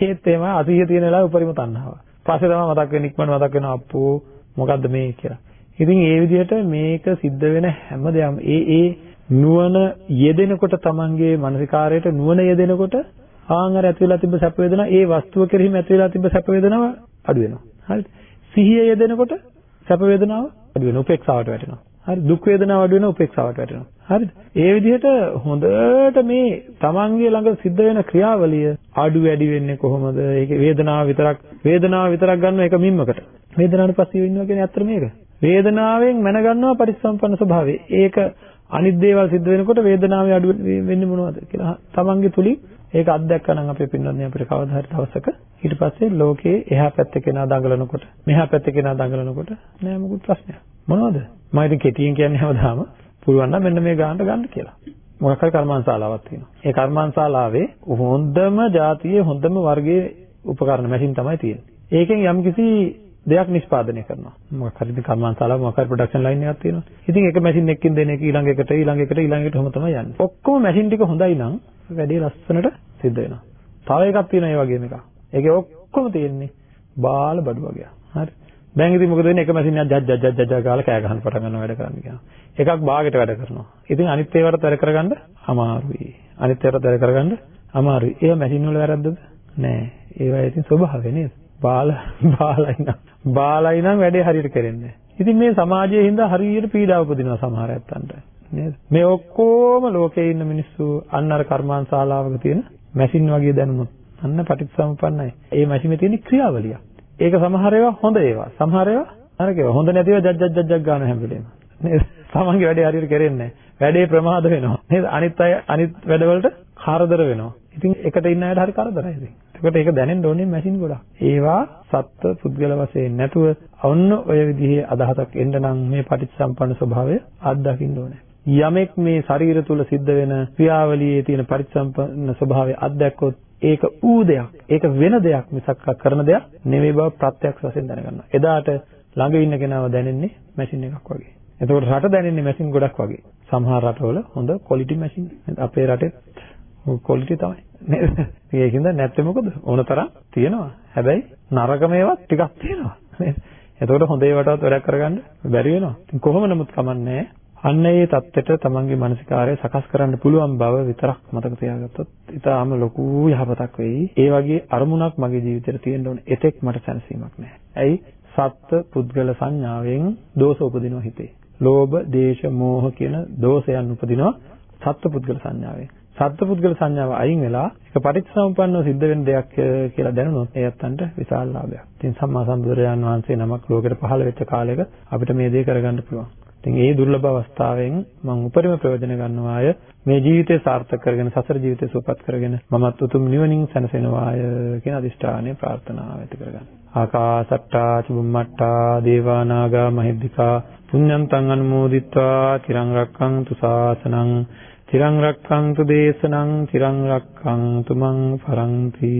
ඒත් එහෙම අසිහිය තියෙන වෙලාවේ උපරිම තණ්හාව. පස්සේ තමයි මතක් වෙන්නේ ඉක්මන මතක් වෙනවා අප්පෝ මොකද්ද මේ කියලා. ඉතින් ඒ විදිහට මේක සිද්ධ වෙන හැම දෙයක්ම ඒ ඒ නුවණ යෙදෙනකොට තමන්ගේ මානසිකාරයට නුවණ යෙදෙනකොට ආන් අර ඇති වෙලා තිබ්බ සැප වේදනා ඒ වස්තුව කෙරෙහිම ඇති වෙලා තිබ්බ සැප වේදනාව අඩු වෙනවා. හරිද? සිහිය යෙදෙනකොට සැප වේදනාව අඩු වෙනවා උපේක්ෂාවට වැටෙනවා. හරි දුක් වේදනාව අඩු වෙනවා උපේක්ෂාවට වැටෙනවා. හරිද? ඒ විදිහට හොඳට මේ තමන්ගේ ළඟ සිද්ධ වෙන ක්‍රියාවලිය අඩු වැඩි වෙන්නේ කොහොමද? ඒකේ වේදනාව විතරක් වේදනාව විතරක් ගන්න එක මිම්මකට. වේදනාවට පස්සේ ඉන්නවා කියන්නේ අත්‍තර මේක. වේදනාවෙන් මැනගන්නවා පරිසම්පන්න ස්වභාවය. ඒක අනිත් දේවල් සිද්ධ වෙනකොට වේදනාවේ අඩු වෙන්නේ මොනවද කියලා තමන්ගේ තුලින් ඒක අත්දැකනනම් අපේ පින්වත්නි අපිට කවදා හරි දවසක ඊට පස්සේ ලෝකේ එහා පැත්තේ කෙනා දඟලනකොට මෙහා පැත්තේ කෙනා දඟලනකොට නෑ මොකුත් ප්‍රශ්නයක් මොනවද මම ඉතින් කෙටියෙන් කියන්නේ හැමදාම පුළුවන් නම් මෙන්න මේ ගානට ගන්න කියලා මොකක් හරි කර්මාන්තශාලාවක් තියෙනවා ඒ කර්මාන්තශාලාවේ හොඳම જાතියේ හොඳම වර්ගයේ උපකරණ මැෂින් තමයි තියෙන්නේ ඒකෙන් යම්කිසි දෙයක් නිෂ්පාදනය කරනවා. මොකක් හරි ඉතින් කර්මාන්තශාලාව මොකක් හරි ප්‍රොඩක්ෂන් ලයින් එකක් තියෙනවා. ඉතින් එක මැෂින් එකකින් දෙන එක ඊළඟ එකට ඊළඟ එකට ඊළඟ එකට ඔහොම තමයි යන්නේ. ඔක්කොම මැෂින් ටික හොඳයි නම් වැඩේ ලස්සනට සිද්ධ වෙනවා. තව එකක් තියෙනවා ඒ වගේම එකක්. ඒකේ ඔක්කොම තියෙන්නේ බාල බඩු වගේ. හරි. දැන් ඉතින් මොකද වෙන්නේ එක මැෂින් එකක් ජජ් ජජ් ජජ් ගාලා කෑ ගහන්න පටන් ගන්නවා වැඩ කරන්න කියනවා. එකක් භාගයට වැඩ කරනවා. ඉතින් අනිත් ඒවාට වැඩ කරගන්න අමාරුයි. අනිත් ඒවාට වැඩ කරගන්න අමාරුයි. ඒවා මැෂින් වල වැරද්දද? නෑ. ඒවා ඉතින් ස්වභාවය නේද? බාල බාලයි නම් බාලයි නම් වැඩේ හරියට කරන්නේ ඉතින් මේ සමාජයේ හින්දා හරියට පීඩාව උපදිනවා සමහර ඇත්තන්ට නේද මේ ඔක්කොම ලෝකේ ඉන්න මිනිස්සු අන්න අර කර්මාන් ශාලාවක තියෙන මැෂින් වගේ දැනුමත් අන්න පටිච්චසමුප්පන්නයි. ඒ මැෂිනේ තියෙන ක්‍රියාවලිය. ඒක සමහර ඒවා හොඳ ඒවා. සමහර ඒවා නරක ඒවා හොඳ නැතිව ජජ් ජජ් ජජ් ගන්න හැම වෙලේම නේද? තමන්ගේ වැඩේ හරියට කරෙන්නේ වැඩේ ප්‍රමාද වෙනවා. නේද? අනිත් අය අනිත් වැඩවලට කරදර වෙනවා. ඉතින් එකට ඉන්න අයට හරි කරදරයි ඉතින්. එතකොට ඒක දැනෙන්න ඕනේ මැෂින් ගොඩක්. ඒවා සත්ත්ව පුද්ගල වශයෙන් නැතුව ඔන්න ඔය විදිහේ අදහසක් එන්න නම් මේ පටිච්චසම්පන්න ස්වභාවය අත්දකින්න ඕනේ. යමෙක් මේ ශරීර තුල සිද්ධ වෙන ක්‍රියාවලියේ තියෙන පරිසම්පන්න ස්වභාවය අත්දැක්කොත් ඒක ඌ දෙයක්. ඒක වෙන දෙයක් මිසක් කරන දෙයක් නෙවෙයි බව ප්‍රත්‍යක්ෂ වශයෙන් දැනගන්නවා. එදාට ළඟ ඉන්න කෙනාව දැනෙන්නේ මැෂින් එකක් වගේ. එතකොට රට දැනෙන්නේ මැෂින් ගොඩක් වගේ. සමහර රටවල හොඳ ක්වොලිටි මැෂින්. අපේ රටේ ක්වොලිටි තමයි. නේද? ඒකින්ද නැත්තේ මොකද? ඕන තරම් තියෙනවා. හැබැයි නරක මේවත් ටිකක් තියෙනවා. නේද? එතකොට හොඳ ඒවටවත් වැඩක් කරගන්න බැරි වෙනවා. ඉතින් කොහොම නමුත් කමන්නේ අන්න ඒ தත්ත්වයට තමන්ගේ මානසිකාරය සකස් කරන්න පුළුවන් බව විතරක් මතක තියාගත්තොත් ඊටාම ලොකු යහපතක් වෙයි. ඒ වගේ අරමුණක් මගේ ජීවිතේට තියෙන්න ඕනේ. එතෙක් මට සැනසීමක් නැහැ. ඇයි? සත්ත්ව පුද්ගල සංඥාවෙන් දෝෂ උපදිනවා හිතේ. ලෝභ, දේශ, මෝහ කියන දෝෂයන් උපදිනවා සත්ත්ව පුද්ගල සංඥාවෙන්. සත්පුද්ගල සංඥාව අයින් වෙලා ඒක පටිච්චසමුප්පන්නව සිද්ධ වෙන දෙයක් කියලා දැනුනොත් ඒ අත්තන්ට විශාල ලාභයක්. ඉතින් සම්මා සම්බුදුරජාන් වහන්සේ නමක් ලෝකෙට පහළ වෙච්ච කාලයක අපිට මේ දේ කරගන්න පුළුවන්. ඉතින් ඒ දුර්ලභ අවස්ථාවෙන් මම උපරිම ප්‍රයෝජන ගන්නවාය මේ ජීවිතය සාර්ථක කරගෙන සසර ජීවිතය සුවපත් කරගෙන මමත් උතුම් නිවනින් සැනසෙනවාය කියන අදිෂ්ඨානය ප්‍රාර්ථනාව ඇති කරගන්න. ආකාසට්ටා චුම්මට්ටා දේවා නාග මහිද්దికා පුඤ්ඤන්තං අනුමෝදිත්වා තිරං රක්ඛන්තු ශාසනං තිරං රක්ඛන්තු දේශනං තිරං රක්ඛන්තු මං පරන්ති